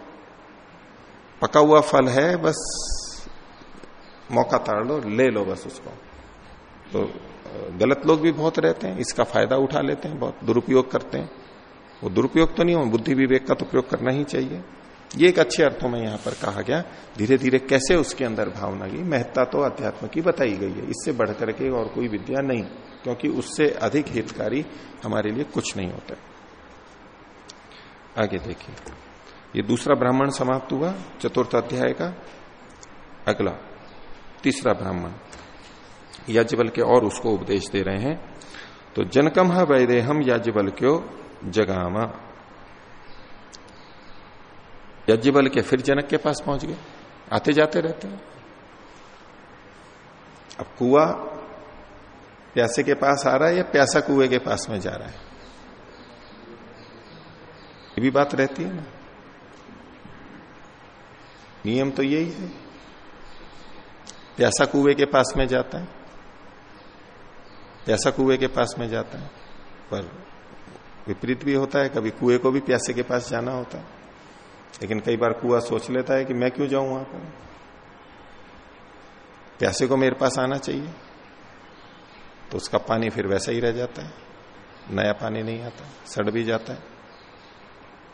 पका हुआ फल है, बस मौका ताड़ लो, ले लो बस उसको। तो गलत लोग भी बहुत रहते हैं, इसका फ़ायदा उठा लेते हैं, बहुत दुरुपयोग करते हैं। वो दुरुपयोग तो नहीं हो, बुद्धि विवेक का तो प्रयोग करना ही चाहिए। ये एक अच्छे अर्थों में यहाँ पर कहा गया धीरे धीरे कैसे उसके अंदर भावना की महत्ता तो अध्यात्म की बताई गई है, इससे बढ़कर के और कोई विद्या नहीं, क्योंकि उससे अधिक हितकारी हमारे लिए कुछ नहीं होता। आगे देखिए, ये दूसरा ब्राह्मण समाप्त हुआ, चतुर्थ अध्याय का, अगला। तीसरा ब्राह्मण याज्ञबल के और उसको उपदेश दे रहे हैं तो जनकम वैदे हम याज्ञबल क्यों जगामा। यज्ञबल के फिर जनक के पास पहुँच गए आते जाते रहते हैं। अब कुआ प्यासे के पास आ रहा है या प्यासा कुएँ के पास में जा रहा है? ये भी बात रहती है ना। नियम तो यही है। प्यासा कुएँ के पास में जाता है। प्यासा कुएँ के पास में जाता है। पर विपरीत भी होता है, कभी कुएँ को भी प्यासे के पास जाना होता है। लेकिन कई बार कुआ सोच लेता है कि मैं क्यों जाऊँ वहाँ पर? प्यासे को मेरे पास आना चाहिए। तो उसका पानी फिर वैसा ही रह जाता है। नया पानी नहीं आता, सड़ भी जाता है।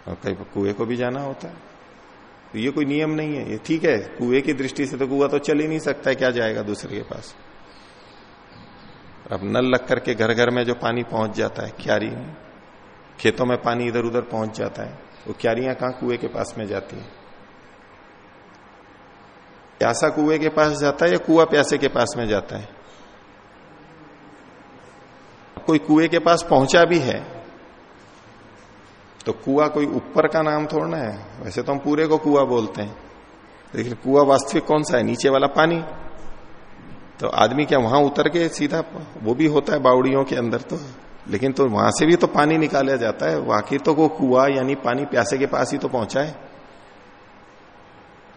और कई कुएँ को भी जाना होता है। तो ये कोई नियम नहीं है, ये ठीक है, कुएँ की दृष्टि से तो कुआ तो चल ही नहीं सकता है, क्या जाएगा दूसरे के पास? अब नल लग करके घर घर में जो पानी पहुँच जाता है, क्यारी में, खेतों में पानी इधर उधर पहुँच जाता है, वो तो क्यारियाँ कहाँ कुएँ के पास में जाती है? प्यासा कुएँ के पास जाता है या कुआ प्यासे के पास में जाता है? कोई कुएँ के पास पहुँचा भी है तो कुआ कोई ऊपर का नाम थोड़ना है। वैसे तो हम पूरे को कुआ बोलते हैं। लेकिन कुआ वास्तविक कौन सा है? नीचे वाला पानी। तो आदमी क्या वहाँ उतर के सीधा, वो भी होता है बावड़ियों के अंदर तो। लेकिन तो वहाँ से भी तो पानी निकाला जाता है। वाकई तो वो कुआ यानी पानी प्यासे के पास ही तो पहुँचा है।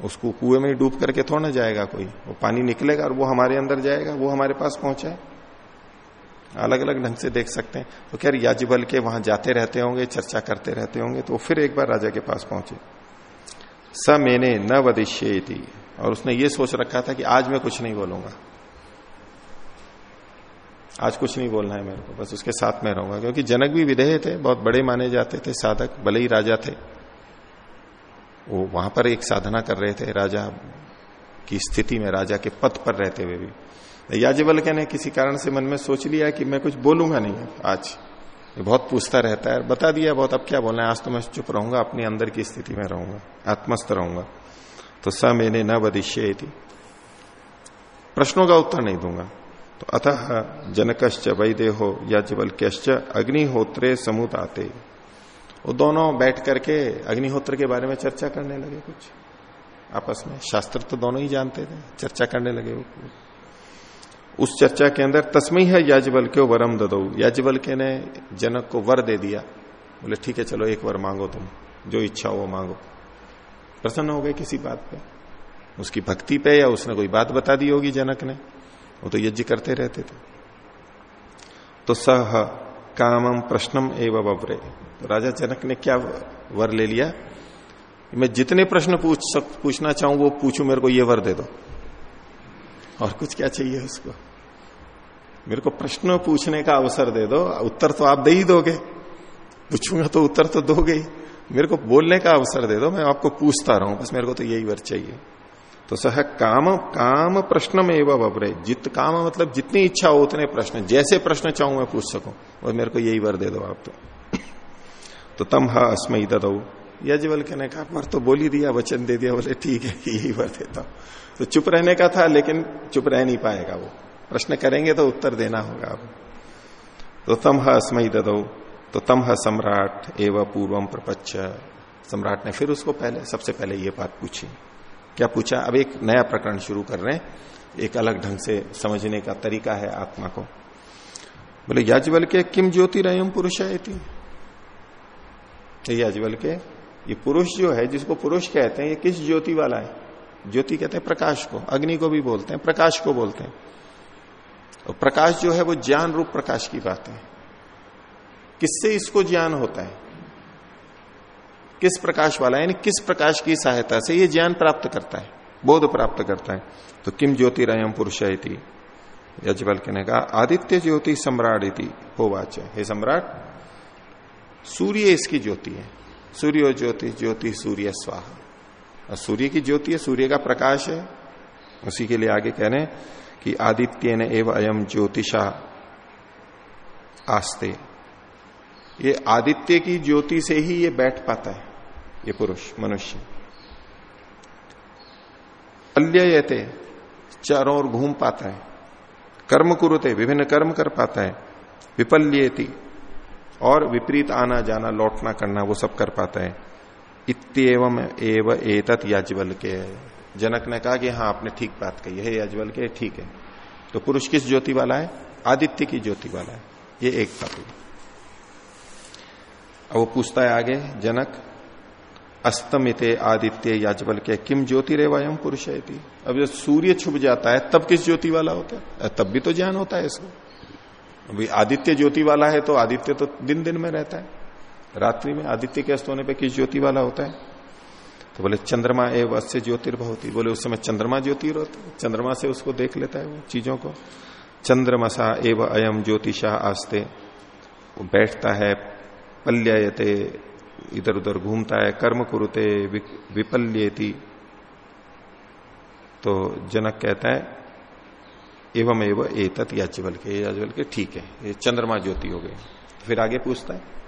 उसको कुएँ में डूब करके थोड़ा ना जाएगा कोई। वो पानी निकलेगा और वो हमारे अंदर जाएगा, वो हमारे पास पहुँचा है। अलग अलग ढंग से देख सकते हैं। तो खैर याजबल के वहाँ जाते रहते होंगे, चर्चा करते रहते होंगे तो फिर एक बार राजा के पास पहुँचे। स मैंने न वदिश्य थी और उसने ये सोच रखा था कि आज मैं कुछ नहीं बोलूँगा। आज कुछ नहीं बोलना है मेरे को, बस उसके साथ में रहूँगा। क्योंकि जनक भी विधेय थे, बहुत बड़े माने जाते थे, साधक, भले ही राजा थे। वो वहाँ पर एक साधना कर रहे थे, राजा की स्थिति में, राजा के पद पर रहते हुए भी। याजबल के ने किसी कारण से मन में सोच लिया कि मैं कुछ बोलूँगा नहीं आज। बहुत पूछता रहता है, बता दिया बहुत, अब क्या बोलना है? आज तो मैं चुप रहूँगा, अपने अंदर की स्थिति में रहूँगा, आत्मस्थ रहूँगा। तो स मैंने न बदिश्य प्रश्नों का उत्तर नहीं दूँगा। तो अतः जनकश्च वैदेहो याज्ञवल्क्यश्च अग्निहोत्रे समुदाते। वो दोनों बैठ करके अग्निहोत्र के बारे में चर्चा करने लगे कुछ। आपस में शास्त्र तो दोनों ही जानते थे, चर्चा करने लगे वो उस चर्चा के अंदर तस्मई है याजबल के वरम ददो? याजबल के ने जनक को वर दे दिया। बोले, ठीक है, चलो एक वर मांगो तुम, जो इच्छा हो वो मांगो। प्रसन्न हो गए किसी बात पे। उसकी भक्ति पे या उसने कोई बात बता दी होगी जनक ने? वो तो यज्ञ करते रहते थे। तो सह कामम प्रश्नम एवं वव्रे। तो राजा जनक ने क्या वर ले लिया? मैं जितने प्रश्न पूछ सक, पूछना चाहूँ, वो पूछू, मेरे को ये वर दे दो। और कुछ क्या चाहिए उसको? मेरे को प्रश्न पूछने का अवसर दे दो। उत्तर तो आप दे ही दोगे। पूछूँगा तो उत्तर तो दोगे ही। मेरे को बोलने का अवसर दे दो, मैं आपको पूछता रहूँ। बस मेरे को तो यही वर चाहिए। तो सह काम काम प्रश्न में एवं बबरे जित काम मतलब जितनी इच्छा हो उतने प्रश्न। जैसे प्रश्न चाहूँ मैं पूछ सकूँ। और मेरे को यही वर दे दो आप तो। तो तम हा अस्मयी ददऊ यजवल के ने कहा वर तो बोली दिया, वचन दे दिया। बोले, ठीक है, यही वर देता हूँ। तो चुप रहने का था, लेकिन चुप रह नहीं पाएगा वो। प्रश्न करेंगे तो उत्तर देना होगा अब। तो तम हा अस्मयी ददऊ तो तम हा सम्राट एवं पूर्वम प्रपच्छ सम्राट ने फिर उसको पहले, सबसे पहले ये बात पूछी। क्या पूछा? अब एक नया प्रकरण शुरू कर रहे हैं। एक अलग ढंग से समझने का तरीका है आत्मा को। बोले याजवल के किम ज्योतिरयम पुरुष है याजवल के, ये पुरुष जो है, जिसको पुरुष कहते हैं, ये किस ज्योति वाला है? ज्योति कहते हैं प्रकाश को, अग्नि को भी बोलते हैं, प्रकाश को बोलते हैं। और प्रकाश जो है वो ज्ञान रूप प्रकाश की बात है। किससे इसको ज्ञान होता है? किस प्रकाश वाला, यानी किस प्रकाश की सहायता से ये ज्ञान प्राप्त करता है, बोध प्राप्त करता है। तो किम ज्योतिरयम पुरुष यजबल के ने कहा, आदित्य ज्योति सम्राट होवाच। हे सम्राट, सूर्य इसकी ज्योति है। सूर्य ज्योति ज्योति सूर्य स्वाहा। सूर्य की ज्योति है, सूर्य का प्रकाश है। उसी के लिए आगे कह रहे हैं कि आदित्य ने एवं अयम ज्योतिषा आस्ते। ये आदित्य की ज्योति से ही ये बैठ पाता है, ये पुरुष, मनुष्य। अल्ययते, चारों ओर घूम पाता है। कर्म कुरुते, विभिन्न कर्म कर पाता है। विपल्यती, और विपरीत आना जाना, लौटना करना, वो सब कर पाता है। इतम एव एतत याजवल के जनक ने कहा कि हाँ आपने ठीक बात कही है याजवल के ठीक है। तो पुरुष किस ज्योति वाला है? आदित्य की ज्योति वाला है। ये एक था अब वो पूछता है आगे, जनक, अस्तमिते आदित्य याजवल के किम ज्योति रे वयम पुरुष अब जब सूर्य छुप जाता है, तब किस ज्योति वाला होता है? तब भी तो ज्ञान होता है इसको अभी आदित्य ज्योति वाला है तो आदित्य तो दिन दिन में रहता है। रात्रि में आदित्य के अस्त होने पर किस ज्योति वाला होता है? तो बोले, चंद्रमा एवं अस्य ज्योतिर्भवती बोले, उस समय चंद्रमा ज्योति चंद्रमा से उसको देख लेता है वो चीज़ों को। चंद्रमसा एवं अयम ज्योतिषा आस्ते। वो बैठता है पल्यते इधर उधर घूमता है, कर्म कुरुते विपल्येती। तो जनक कहता है एवं एवं एतत याज्वल के याज्वल के ठीक है, ये चंद्रमा ज्योति हो गई। फिर आगे पूछता है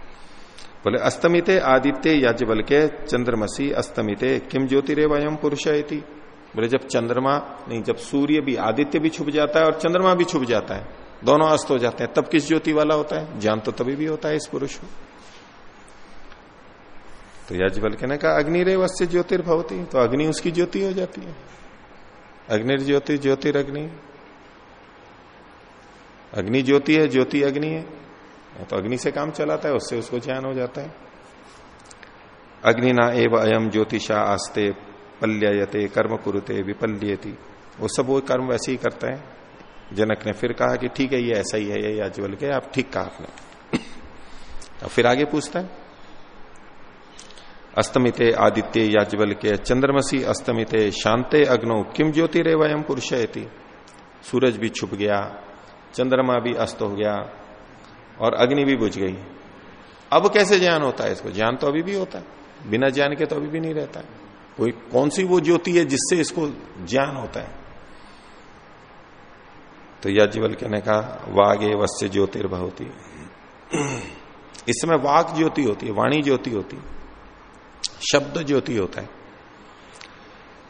बोले, अस्तमिते आदित्य याज्वल के चंद्रमसी अस्तमिते किम ज्योतिरे वयम पुरुष बोले, जब चंद्रमा, नहीं, जब सूर्य भी आदित्य भी छुप जाता है और चंद्रमा भी छुप जाता है, दोनों अस्त हो जाते हैं, तब किस ज्योति वाला होता है? ज्ञान तो तभी भी होता है इस पुरुष को तो याजबल के ने कहा अग्निरेव अस्य ज्योतिर्भवती तो अग्नि उसकी ज्योति हो जाती है। अग्निर्ज्योति ज्योतिरग्नि। अग्नि ज्योति है, ज्योति अग्नि है। तो अग्नि से काम चलाता है, उससे उसको ज्ञान हो जाता है। अग्निना एव अयम ज्योतिषा आस्ते पल्ययते, कर्म कुरुते विपल्यती। वो सब वो कर्म वैसे ही करता है। जनक ने फिर कहा कि ठीक है, ये ऐसा ही है, ये याजवल के, आप ठीक कहा आपने। अब फिर आगे पूछता है। अस्तमिते आदित्य याजवल के, चंद्रमसी अस्तमिते शांते अग्नो किम ज्योतिरे वयम पुरुष सूरज भी छुप गया, चंद्रमा भी अस्त हो गया और अग्नि भी बुझ गई। अब कैसे ज्ञान होता है इसको? ज्ञान तो अभी भी होता है। बिना ज्ञान के तो अभी भी नहीं रहता है। कोई कौन सी वो ज्योति है जिससे इसको ज्ञान होता है? तो याज्ञवल के ने कहा, वागे वस्य ज्योतिर्भवती। इस समय वाक ज्योति होती है, वाणी ज्योति होती है, शब्द ज्योति होता है।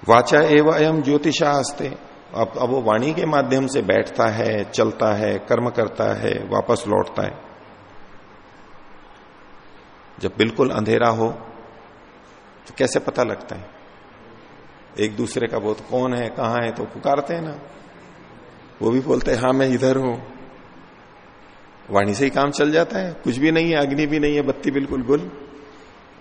वाचा एवं अयम ज्योतिषा हस्ते अब अब वो वाणी के माध्यम से बैठता है, चलता है, कर्म करता है, वापस लौटता है। जब बिल्कुल अंधेरा हो तो कैसे पता लगता है? एक दूसरे का बहुत कौन है, कहाँ है तो पुकारते हैं ना। वो भी बोलते हैं हाँ मैं इधर हूँ। वाणी से ही काम चल जाता है। कुछ भी नहीं है, अग्नि भी नहीं है, बत्ती बिल्कुल गुल।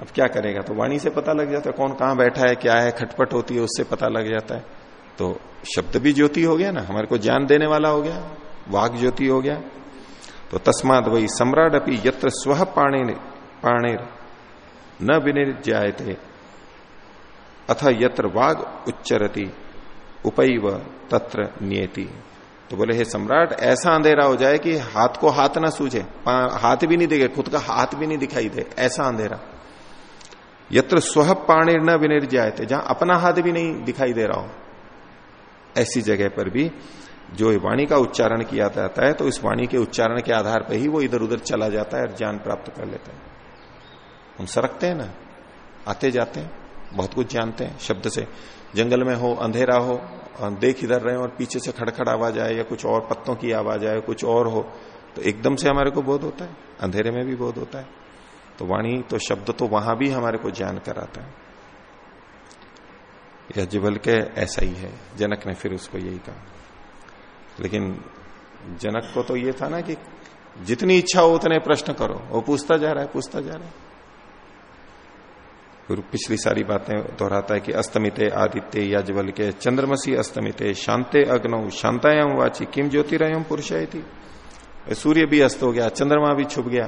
अब क्या करेगा? तो वाणी से पता लग जाता है, कौन कहाँ बैठा है, क्या है, खटपट होती है, उससे पता लग जाता है। तो शब्द भी ज्योति हो गया ना, हमारे को ज्ञान देने वाला हो गया वाक ज्योति हो गया। तो तस्माद वही सम्राट अपनी यत्र स्व पाणे पाणेर न विनिर्जाय थे अथ यत्र वाग उच्चरती, उपैव तत्र नियति। तो बोले, हे सम्राट, ऐसा अंधेरा हो जाए कि हाथ को हाथ ना सूझे हाथ भी नहीं दिखे, खुद का हाथ भी नहीं दिखाई दे, ऐसा अंधेरा। यत्र स्व पाणी न विनिर्जाय थे जहाँ अपना हाथ भी नहीं दिखाई दे रहा हो ऐसी जगह पर भी जो वाणी का उच्चारण किया जाता है तो इस वाणी के उच्चारण के आधार पर ही वो इधर उधर चला जाता है और ज्ञान प्राप्त कर लेता है। हम सरकते हैं ना? आते जाते हैं, बहुत कुछ जानते हैं। शब्द से, जंगल में हो, अंधेरा हो देख इधर रहे और पीछे से खड़खड़ आवाज़ आए या कुछ और पत्तों की आवाज़ आए, कुछ और हो तो एकदम से हमारे को बोध होता है। अंधेरे में भी बोध होता है। तो वाणी तो शब्द तो वहाँ भी हमारे को ज्ञान कराता है। या जिबल के ऐसा ही है। जनक ने फिर उसको यही कहा। लेकिन जनक को तो ये था ना कि जितनी इच्छा हो उतने प्रश्न करो। वो पूछता जा रहा है, पूछता जा रहा है। फिर पिछली सारी बातें दोहराता है कि अस्तमिते आदित्य याजवल के, चंद्रमसी अस्तमिते, शांते अग्नौ शांतायाम वाची किम ज्योतिरयम पुरुष थी सूर्य भी अस्त हो गया, चंद्रमा भी छुप गया,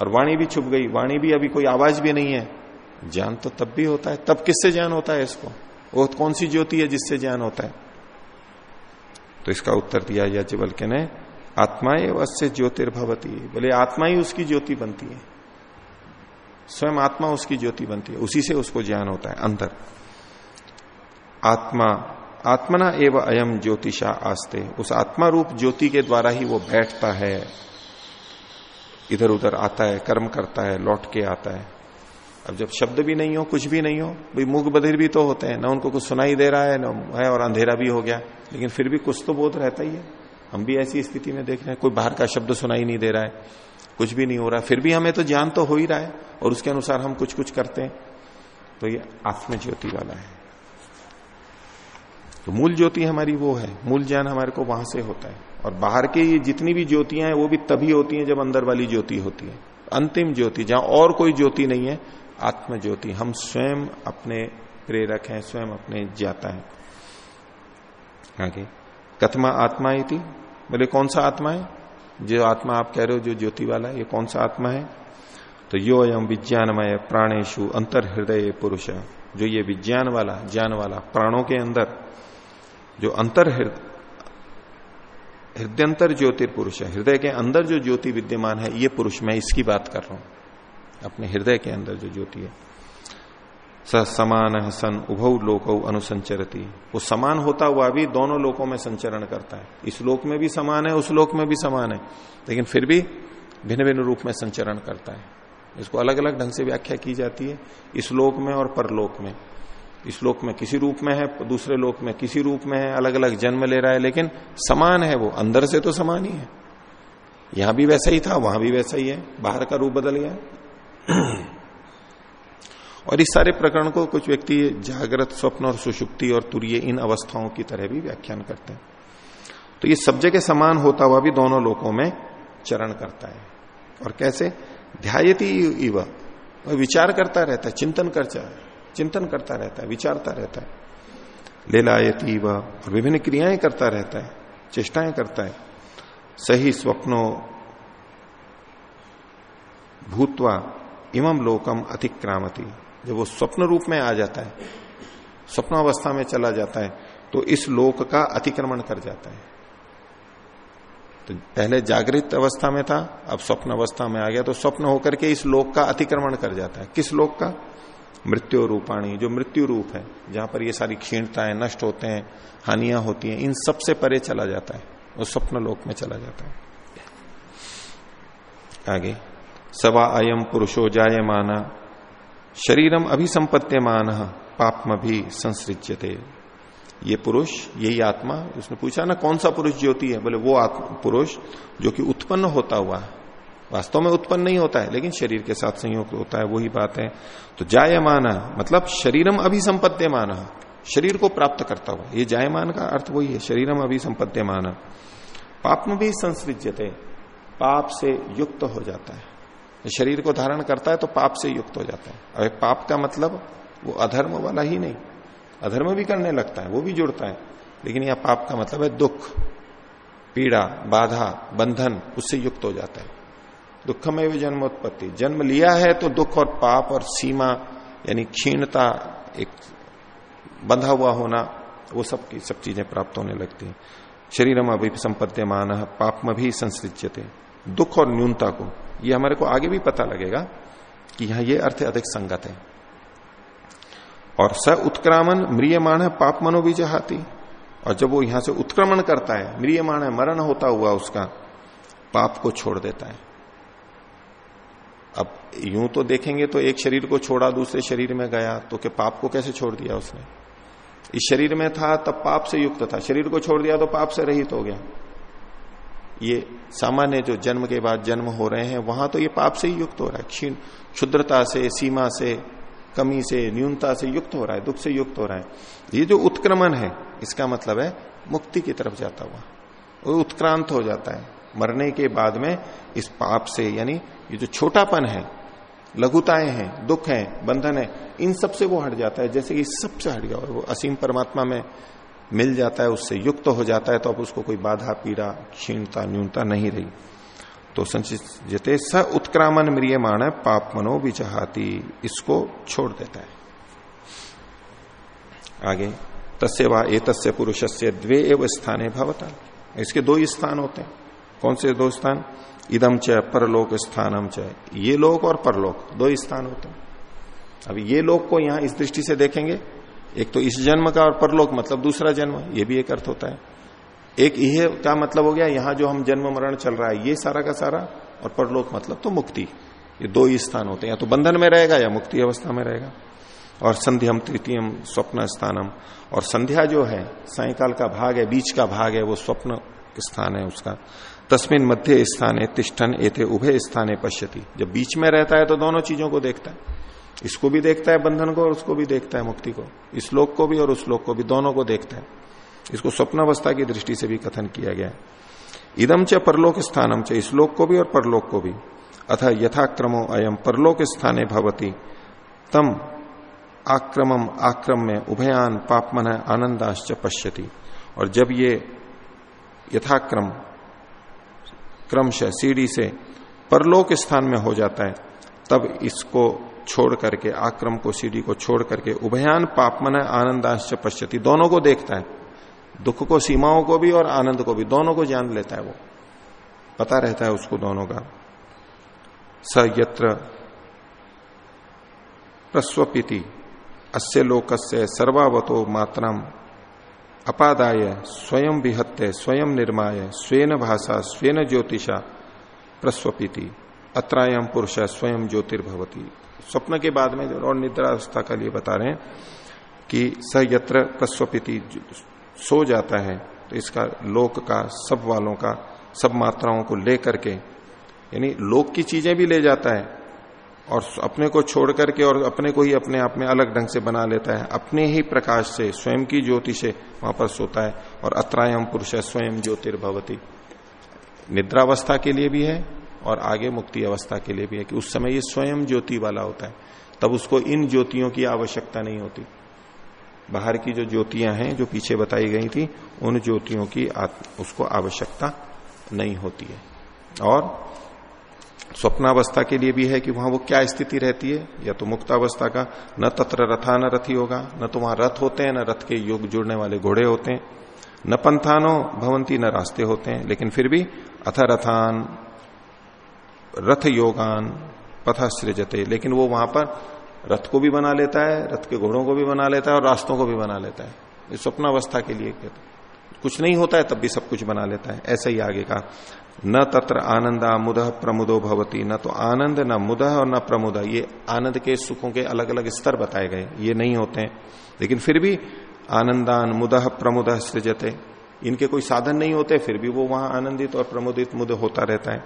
और वाणी भी छुप गई। वाणी भी अभी कोई आवाज़ भी नहीं है। ज्ञान तो तब भी होता है। तब किससे ज्ञान होता है इसको? वो कौन सी ज्योति है जिससे ज्ञान होता है? तो इसका उत्तर दिया याजवल के ने, आत्मा अवश्य ज्योतिर्भवती। बोले, आत्मा ही उसकी ज्योति बनती है। स्वयं आत्मा उसकी ज्योति बनती है। उसी से उसको ज्ञान होता है अंदर आत्मा, आत्मना एवं अयम ज्योतिषा आस्ते। उस आत्मा रूप ज्योति के द्वारा ही वो बैठता है। इधर उधर आता है, कर्म करता है, लौट के आता है। अब जब शब्द भी नहीं हो, कुछ भी नहीं हो, भाई मुख बधिर भी तो होते हैं। ना उनको कुछ सुनाई दे रहा है, ना है और अंधेरा भी हो गया। लेकिन फिर भी कुछ तो बोध रहता ही है। हम भी ऐसी स्थिति में देख रहे हैं, कोई बाहर का शब्द सुनाई नहीं दे रहा है, कुछ भी नहीं हो रहा। फिर भी हमें तो ज्ञान तो हो ही रहा है, और उसके अनुसार हम कुछ कुछ करते हैं। तो ये आत्म ज्योति वाला है। तो मूल ज्योति हमारी वो है। मूल ज्ञान हमारे को वहाँ से होता है। और बाहर की ये जितनी भी ज्योतियाँ हैं, वो भी तभी होती हैं जब अंदर वाली ज्योति होती है। अंतिम ज्योति, जहाँ और कोई ज्योति नहीं है आत्म ज्योति हम स्वयं अपने प्रेरक हैं, स्वयं अपने ज्ञाता है। आगे। कथमा आत्मा थी बोले, कौन सा आत्मा है? जो आत्मा आप कह रहे हो, जो ज्योति वाला है, ये कौन सा आत्मा है? तो यो एम विज्ञानमय प्राणेशु अंतर हृदय पुरुष। जो ये विज्ञान वाला, ज्ञान वाला प्राणों के अंदर, जो अंतर हृदयंतर ज्योतिर्पुरुष है, हृदय के अंदर जो ज्योति विद्यमान है, ये पुरुष। मैं इसकी बात कर रहा हूँ। अपने हृदय के अंदर जो ज्योति है। स समान सन उभौ लोक अनुसंचरती। वो समान होता हुआ भी दोनों लोकों में संचरण करता है। इस लोक में भी समान है, उस लोक में भी समान है। लेकिन फिर भी भिन्न भिन्न रूप में संचरण करता है। इसको अलग अलग ढंग से व्याख्या की जाती है। इस लोक में और परलोक में। इस लोक में किसी रूप में है, दूसरे लोक में किसी रूप में है अलग अलग जन्म ले रहा है, लेकिन समान है वो। अंदर से तो समान ही है। यहाँ भी वैसा ही था, वहाँ भी वैसा ही है। बाहर का रूप बदल गया। और इस सारे प्रकरण को कुछ व्यक्ति जागृत, स्वप्न और सुषुप्ति और तुरीय इन अवस्थाओं की तरह भी व्याख्यान करते हैं। तो ये सब जगह समान होता हुआ भी दोनों लोकों में चरण करता है। और कैसे? ध्यायती इव। विचार करता रहता है, चिंतन करता है, चिंतन करता रहता है, विचारता रहता है। ले लायती व और विभिन्न क्रियाएँ करता रहता है, चेष्टाएँ करता है। सही स्वप्नो भूतवा इमम लोकम अतिक्रामती। जब वो स्वप्न रूप में आ जाता है स्वप्न अवस्था में चला जाता है तो इस लोक का अतिक्रमण कर जाता है। तो पहले जागृत अवस्था में था, अब स्वप्न अवस्था में आ गया तो स्वप्न होकर के इस लोक का अतिक्रमण कर जाता है। किस लोक का? मृत्यु रूपाणी, जो मृत्यु रूप है, जहाँ पर ये सारी क्षीणताएँ नष्ट होते हैं, हानियाँ होती हैं, इन सबसे परे चला जाता है, वो स्वप्न लोक में चला जाता है। आगे। सवा अयम पुरुषो जायमाना। शरीरम अभिसंपत्यमान पापम भी संसृज्यते। ये पुरुष, यही आत्मा, उसने पूछा, ना कौन सा पुरुष ज्योति है? बोले, वो पुरुष जो कि उत्पन्न होता हुआ वास्तव में उत्पन्न नहीं होता है, लेकिन शरीर के साथ संयोग होता है, वही बात है। तो जायमान मतलब शरीरम अभिसंपत्यमान शरीर को प्राप्त करता हुआ। ये जायमान का अर्थ वही है शरीरम अभी संपद्यमान पाप में भी संसृज्यते, पाप से युक्त हो जाता है। शरीर को धारण करता है तो पाप से युक्त हो जाता है। अब पाप का मतलब वो अधर्म वाला ही नहीं। अधर्म भी करने लगता है, वो भी जुड़ता है। लेकिन यह पाप का मतलब है दुख, पीड़ा, बाधा, बंधन, उससे युक्त हो जाता है। दुखमय भी जन्मोत्पत्ति। जन्म लिया है तो दुख और पाप और सीमा, यानी क्षीणता, एक बंधा हुआ होना, वो सब की, सब चीज़ें प्राप्त होने लगती हैं। शरीरम अभी संपद्यमान पाप में भी संसृज्यते। दुख और न्यूनता को। ये हमारे को आगे भी पता लगेगा कि यहाँ ये अर्थ अधिक संगत है। और स उत्क्रामन म्रियमाण पाप मनो भी और जब वो यहाँ से उत्क्रमण करता है, म्रियमाण है, मरण होता हुआ उसका पाप को छोड़ देता है। अब यूँ तो देखेंगे तो एक शरीर को छोड़ा, दूसरे शरीर में गया तो के पाप को कैसे छोड़ दिया उसने? इस शरीर में था, तब पाप से युक्त था। शरीर को छोड़ दिया तो पाप से रहित हो गया। ये सामान्य जो जन्म के बाद जन्म हो रहे हैं, वहाँ तो ये पाप से ही युक्त हो रहा है। क्षीण, क्षुद्रता से, सीमा से, कमी से, न्यूनता से युक्त हो रहा है, दुख से युक्त हो रहा है। ये जो उत्क्रमण है, इसका मतलब है मुक्ति की तरफ़ जाता हुआ। वो उत्क्रांत हो जाता है। मरने के बाद में इस पाप से, यानी ये जो छोटापन है, लघुताएँ हैं, दुख है, बंधन है, इन सबसे वो हट जाता है, जैसे कि सबसे हट गया और वो असीम परमात्मा में मिल जाता है, उससे युक्त हो जाता है तो अब उसको कोई बाधा, पीड़ा, क्षीणता, न्यूनता नहीं रही। तो संचित जिते स उत्क्रामन म्रियमाण, पाप मनो विचाहती इसको छोड़ देता है। आगे, तस्य वा पुरुष से द्वे एव स्थाने इसके दो स्थान होते हैं। कौन से दो स्थान? इदम च परलोक स्थानम च। ये लोक और परलोक, दो स्थान होते हैं। अब ये लोक को यहाँ इस दृष्टि से देखेंगे एक तो इस जन्म का और परलोक मतलब दूसरा जन्म, ये भी एक अर्थ होता है। एक यह का मतलब हो गया, यहाँ जो हम जन्म मरण चल रहा है, ये सारा का सारा, और परलोक मतलब तो मुक्ति। ये दो ही स्थान होते हैं, या तो बंधन में रहेगा, या मुक्ति अवस्था में रहेगा। और संध्याम, तृतीयम, स्वप्न स्थानम। और संध्या जो है, सायकाल का भाग है, बीच का भाग है, वो स्वप्न स्थान है उसका। तस्मिन मध्य स्थान है तिष्ठन, एते उभय स्थाने पश्यति। जब बीच में रहता है तो दोनों चीज़ों को देखता है। इसको भी देखता है बंधन को और उसको भी देखता है मुक्ति को। इस लोक को भी और उस लोक को भी, दोनों को देखता है। इसको स्वप्नावस्था की दृष्टि से भी कथन किया गया है। इदम च परलोक स्थानम च, इस लोक को भी और परलोक को भी। अथ यथाक्रमो अयम परलोक स्थाने भवती। तम आक्रमम आक्रम में उभयान पापमन आनंदाश्च पश्यति। और जब ये यथाक्रम, क्रमश, सीढ़ी से परलोक स्थान में हो जाता है, तब इसको छोड़ करके, आक्रम को, सीढ़ी को छोड़ करके, उभयान पापमन आनंदाश्च पश्यति। दोनों को देखता है। दुख को, सीमाओं को भी और आनंद को भी। दोनों को जान लेता है वो। पता रहता है उसको दोनों का। स यत्र प्रस्वपिति, अस्य लोकस्य सर्वावतो मात्रम। अपादाय, स्वयं विहत्य स्वयं निर्माय, स्वेन भाषा स्वेन ज्योतिषा प्रस्वपिति। अत्रायम पुरुष, स्वयं ज्योतिर्भवती। स्वप्न के बाद में और निद्रा अवस्था का लिए बता रहे हैं कि स यत्र प्रस्वपिति सो जाता है तो इसका लोक का, सब वालों का, सब मात्राओं को लेकर के, यानी लोक की चीज़ें भी ले जाता है और अपने को छोड़ करके और अपने को ही अपने आप में अलग ढंग से बना लेता है। अपने ही प्रकाश से, स्वयं की ज्योति से वहाँ पर सोता है और अत्रायम पुरुष स्वयं ज्योतिर्भवती। निद्रावस्था के लिए भी है और आगे मुक्ति अवस्था के लिए भी है कि उस समय ये स्वयं ज्योति वाला होता है। तब उसको इन ज्योतियों की आवश्यकता नहीं होती। बाहर की जो ज्योतियाँ हैं, जो पीछे बताई गई थी, उन ज्योतियों की उसको आवश्यकता नहीं होती है। और स्वप्नावस्था के लिए भी है कि वहाँ वो क्या स्थिति रहती है? या तो मुक्तावस्था का न तत्र रथा न रथी होगा, न तो वहाँ रथ होते हैं, न रथ के योग जुड़ने वाले घोड़े होते हैं, न पंथानो भवंती न रास्ते होते हैं, लेकिन फिर भी अथ रथान रथ योगान पथ सृजते, लेकिन वो वहाँ पर रथ को भी बना लेता है, रथ के घोड़ों को भी बना लेता है और रास्तों को भी बना लेता है। ये स्वप्नावस्था के लिए कुछ नहीं होता है, तब भी सब कुछ बना लेता है। ऐसा ही आगे का न तत्र आनंदा मुदह प्रमुदो भवती, न तो आनंद, न मुदह और न प्रमुद। ये आनंद के सुखों के अलग अलग स्तर बताए गए। ये नहीं होते हैं। लेकिन फिर भी आनंदान मुदह प्रमुद सृजते। इनके कोई साधन नहीं होते, फिर भी वो वहाँ आनंदित और प्रमुदित मुद होता रहता है।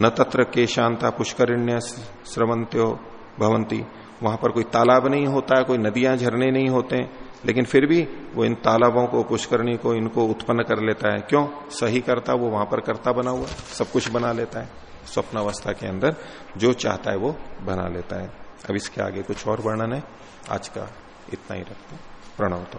न तत्र के शांता पुष्करिण्य स्रवंत्यो भवंती वहाँ पर कोई तालाब नहीं होता है, कोई नदियाँ झरने नहीं होते लेकिन फिर भी वो इन तालाबों को, पुष्करणी को, इनको उत्पन्न कर लेता है। क्यों? सही करता वो, वहाँ पर करता बना हुआ, सब कुछ बना लेता है। स्वप्न अवस्था के अंदर जो चाहता है वो बना लेता है। अब इसके आगे कुछ और वर्णन है। आज का इतना ही रखते प्रणव तो